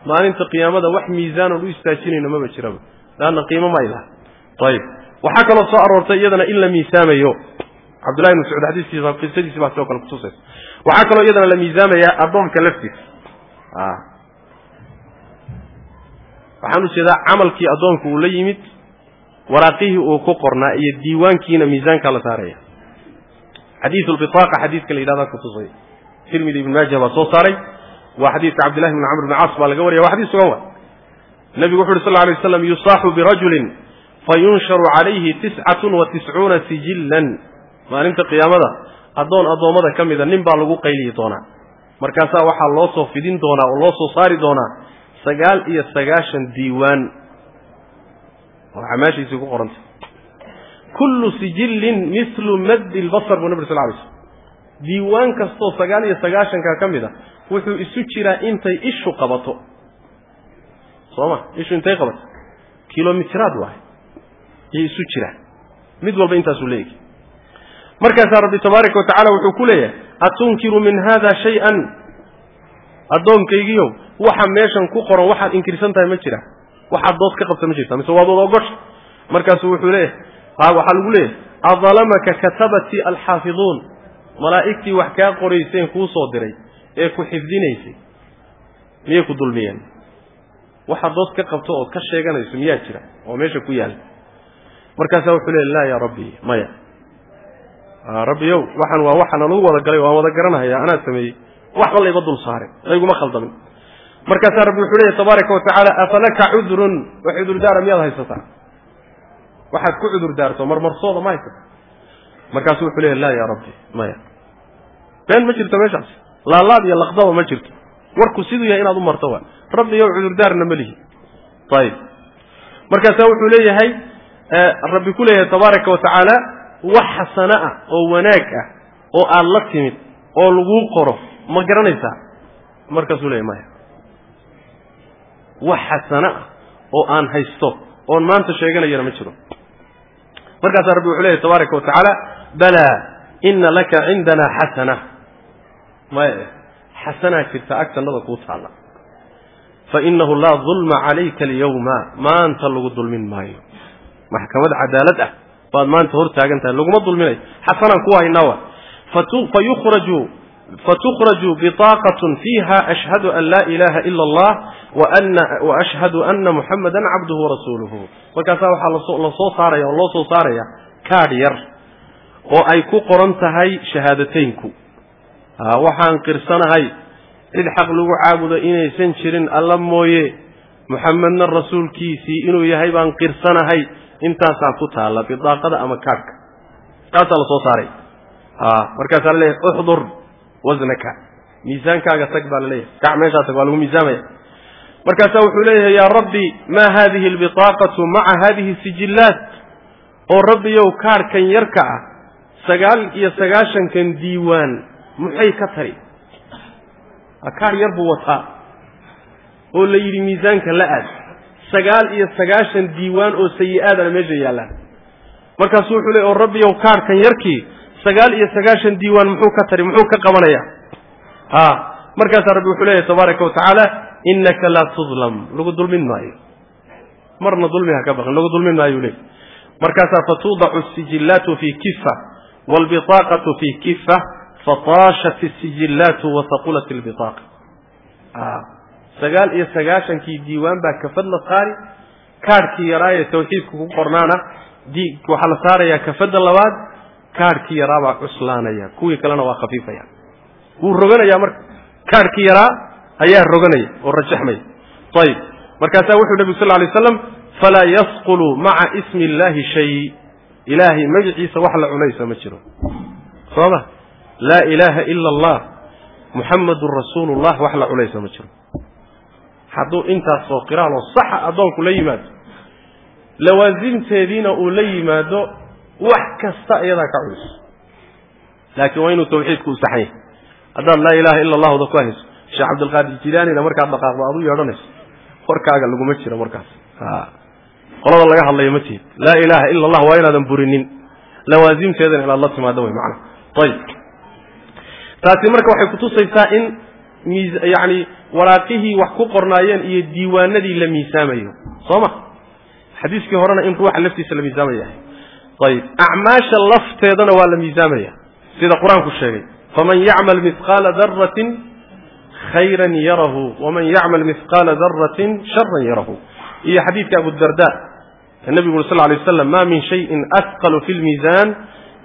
Speaker 1: maalinta qiyaamada wax miisaanon u istaajinayno maba jiraba leanna qiimo ma ay laha ayib waxaa kaloo soo aroortay iyadana in la miisaamayo cabdullahi ibn mascuud xadiiskiisa qisadiisi baa sidoo kale kutusaysa waxaa kaloo iyadana la miisaamayaa addoonka laftiisa waxaan u jeedaa camalkii addoonku uu la yimid waraaqihii uu ku qornaa iyo diiwaankiina miisaanka la saaraya. Xadiidu lbitaaqa xadiidka la yidhahdaa kutusaya tirmidi ibn maaja baa soo saaray. Waa xadiidka cabdillahi bn camr bn caas baa laga wariyay. Waa xadis sugan wa nebigu wuxu uhi sal lay waslam yusaaxu birajulin fayunsharu calayhi tiscatun wa tiscuuna sijillan. Maalinta qiyaamada addoon addoommada ka mida nin baa lagu qayliyi doonaa. Markaasaa waxaa loo soo fidin doonaa oo loo soo saari doonaa sagaal iyo sagaashan diiwaan oo xamaashiisii ku qoranta. Kullu sijillin mislu maddi lbasar buu nabir sal lay slm diiwaan kastoo sagaal iyo sagaashanka ka mid a wuxuu isu jiraa intay ishu qabato. Soo ma? Ishu intay qabato? Kilomitiraad waahay ayay isu jiraan. Mid walba intaasuu leeyahy markaasaa rabbi tabaaraka watacala wuxuu ku leeyahay atunkiru min hada shay-an? Addoonkaygiiow waxa meeshan ku qoran waxaad inkirsan tahay ma jira waxaad dood ka qabta ma jirta mise waad wada ogosha markaasuu wuxuu leeyahay waxaa lagu leeyahay adalamaka katabati alxaafiduun. Malaa'igtii wax kaa qorayseen kuu soo diray ee ku xifdinaysay miyay ku dulmiyeen? Waxaad dood ka qabto ood ka sheeganayso miyaa jira oo meesha ku yaalla markaasaa wuxuu leeya laa yaa rabbi maya. Rabbiyow waxaan waa waxaana lagu wada galay waan wada garanahaya anaa sameeyey. Waxba layba dul saaray layguma khaldamin markaasaa rabbi wuxuu leeyahy tabaaraka wa tacaala afalaka cudrun? Wax cudurdaara miyaad haysataa waxaad ku cudur daarto marmarsooda ma haysata. Markaasu wuxuu leeyahy laa yaa rabbi maya been ma jirto meeshaas. Laalaad iyo laqdaba ma jirto. Warku siduu yahay inaad u marto waa. Rabbiyow cudurdaarna ma lihi. Ayib markaasaa wuxuu leeyahay rabbi ku leeyahay tabaaraka wa wax xasano ah oo wanaag ah oo aad la timid oo laguu qoro ma garanaysaa? Markaasuu leeyahy maya wax xasano ah oo aan haysto oon maanta sheeganayana ma jiro. Markaasaa rabbi wuxuu leeyahy tabaaraka wa tacaala balaa laka cindana xasana. Maya xasanaa jirta agtannada kuu taalla. Fa inahu laa dulma calayka alyawma maanta lagu dulmin maayo. Maxkamad cadaalad ah baad maanta hor tahay laguma dulminayo xasanaan ku haynaa wa fayukhraju fatukhraju biطaaqatun fiiha ashhadu an laa ilaha ila allah wa ashhadu ana muxamadan cabduhu warasuuluhu markaasaa waxaa la soo saaraya oo loo soo saaraya kaadh yar oo ay ku qoran tahay shahaadateynku. Waxaan qirsanahay cid xaq lagu caabudo inaysan jirin alla mooye muxamedna rasuulkiisii inuu yahay baan qirsanahay intaasaa ku taalla bidaaqada ama kaadhka. Taasaa la wasnaka miisaankaaga tag baa la leeyahay. Kac meeshaa tag waa lagu miisaamaya. Markaasaa wuxuu leeyahay yaa rabbi maa hadihi albiطaaqatu maca hadihi sijillaat? Oo rabbiyow kaadhkan yarka ah sagaal iyo sagaashankan diiwaan muxay ka tari? Kaadh yar buu wataa. Oo la yidhi miisaanka la aad. Sagaal iyo sagaashan diiwaan oo sayi-aadana meesha yaallaan. Markaasuu wuxuu leey oo rabbiyow kaadhkan yarkii sagaal iyo sagaashan diiwaan muxuu ka tari muxuu ka qabanaya? A markaasaa rabbi wuxuu leeyahy tabaaraka wa innaka laa tudlam. Lagu dulmin maayo. Marna dulmi ha ka baqin lagu dulmin maayo leey markaasaa fatuudacu asijillaatu fii kifa waalbiطaaqatu fii kifa fataashat asijillaatu wahaqulat albitaaqa sagaal iyo sagaashankii diiwaan baa kafad la saari kaadhkii yaraayee tawxiidka ku qornaana waxaa la saarayaa kafadda labaad kaadhkii yaraabaa cuslaanaya kuwii kalena waa khafiifaya. Wuu roganaya marka. Kaadhkii yaraa ayaa roganaya oo rajaxmaya. Ayib markaasaa wuxuu nebigu sal lay slam falaa yasqulu maca ismi illaahi shay. Ilaahay magaciisa wax la cunaysa ma jiro. Soo ma laa ilaaha ila allah muxamadun rasuulullah wax la cunaysa ma jiro. Hadduu intaasoo qiraaloo saxa addoonku la yimaado lawaasimteediina uu la yimaado wax kasta iyadaa ka cunayso laakiin waa inuu tawxiidku u saxan yahay haddaad laa ilaha ila allahda ku hayso sheekh cabdilqaadir jilaanina markaad dhaqaaqdo aad u yeedhanayso warkaaga laguma jiro markaas. Qolada laga hadlayo ma tihid. Laa ilaha ila allah waa inaadan burinin. Lawaasimteedana inaad la timaado way macana ayib taasi marka waxay kutusaysaa in yani waraaqihii wax ku qornaayeen iyo diiwaanadii la miisaamayo. Soo ma? Xadiiskii horena in ruuxa laftiisa la miisaamaya ayib acmaasha lafteedana waa la miisaamaya. Sida qur'aanku sheegay faman yacmal mihqaala daratin khayran yarahu waman yacmal mihqaala daratin sharan yarahu. Iyo xadiidka abudarda nabigu uri sal lay waslam ma min shayin asqalu fi lmiisaan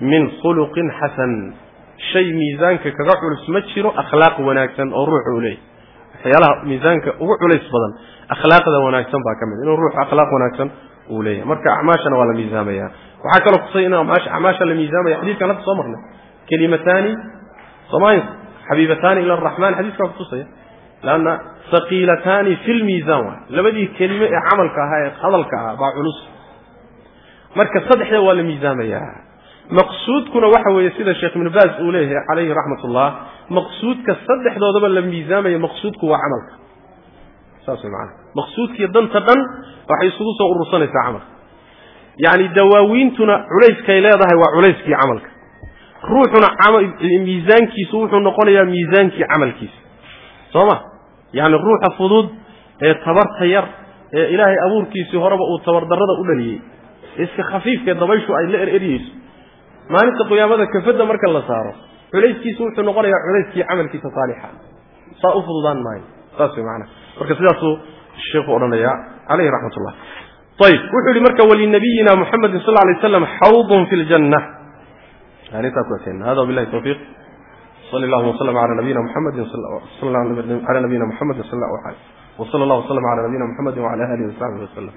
Speaker 1: min khuluqin xasan shay miisaanka kaga culus ma jiro akhlaaq wanaagsan oo ruuxu uu leeyahy waxyaalaha miisaanka ugu culays badan akhlaaqda wanaagsan baa ka mid inuu ruuxu akhlaaq wanaagsan uu leeyahay. Marka acmaashana waa la miisaamaya وحكروا قصينا ماش عماش الميزام يحديث كانت صمرنا كلمة ثانية صماين حبيبة ثانية إلى الرحمن حديث كانت قصينا لأن ثقيلة ثانية في الميزام دي كلمة عمل كهاي خضل كها بعنص مركز صدح هو الميزام يا. مقصود كنا وحوى يسيد الشيخ من باز أوليه عليه رحمة الله. مقصود كصدح ده دبل الميزام يا مقصود هو عمل ساسمع مقصود كي ضن تضن راح يسوس الرسالة عمل. Yacni dawaawiintuna culayskay leedahay waa culayskii camalka. Ruuxuna miisaankiisu wuxuu noqonayaa miisaankii camalkiisa. Soo ma yacni ruuxa fudud ee tabarta yar ee ilaahay abuurkiisii horeba uu tabardarrada u dhaliyey. Iska khafiifkae dabayshu ay la ereryeyso maalinta qiyaamada kafadda marka la saaro culayskiisu wuxuu noqonayaa culayskii camalkiisa saalixa. Saa u fududaan maayo. Saas way macanaa marka sidaasuu sheikhu odhanaya calayhi raxmat ayib wuxuu yihi marka walinabiyina muxamedin sal alay slam xawdun fi ljanna yani intaa ku ekeyna hada wabillahi tawfiiq. Sali allahuma waslama ala nabiyina muxamedin ala nabiyina muxamedin sal allahu alay wasala allah waslama ala nabiyina muxamedin wala alihi wasaxbihi wasalam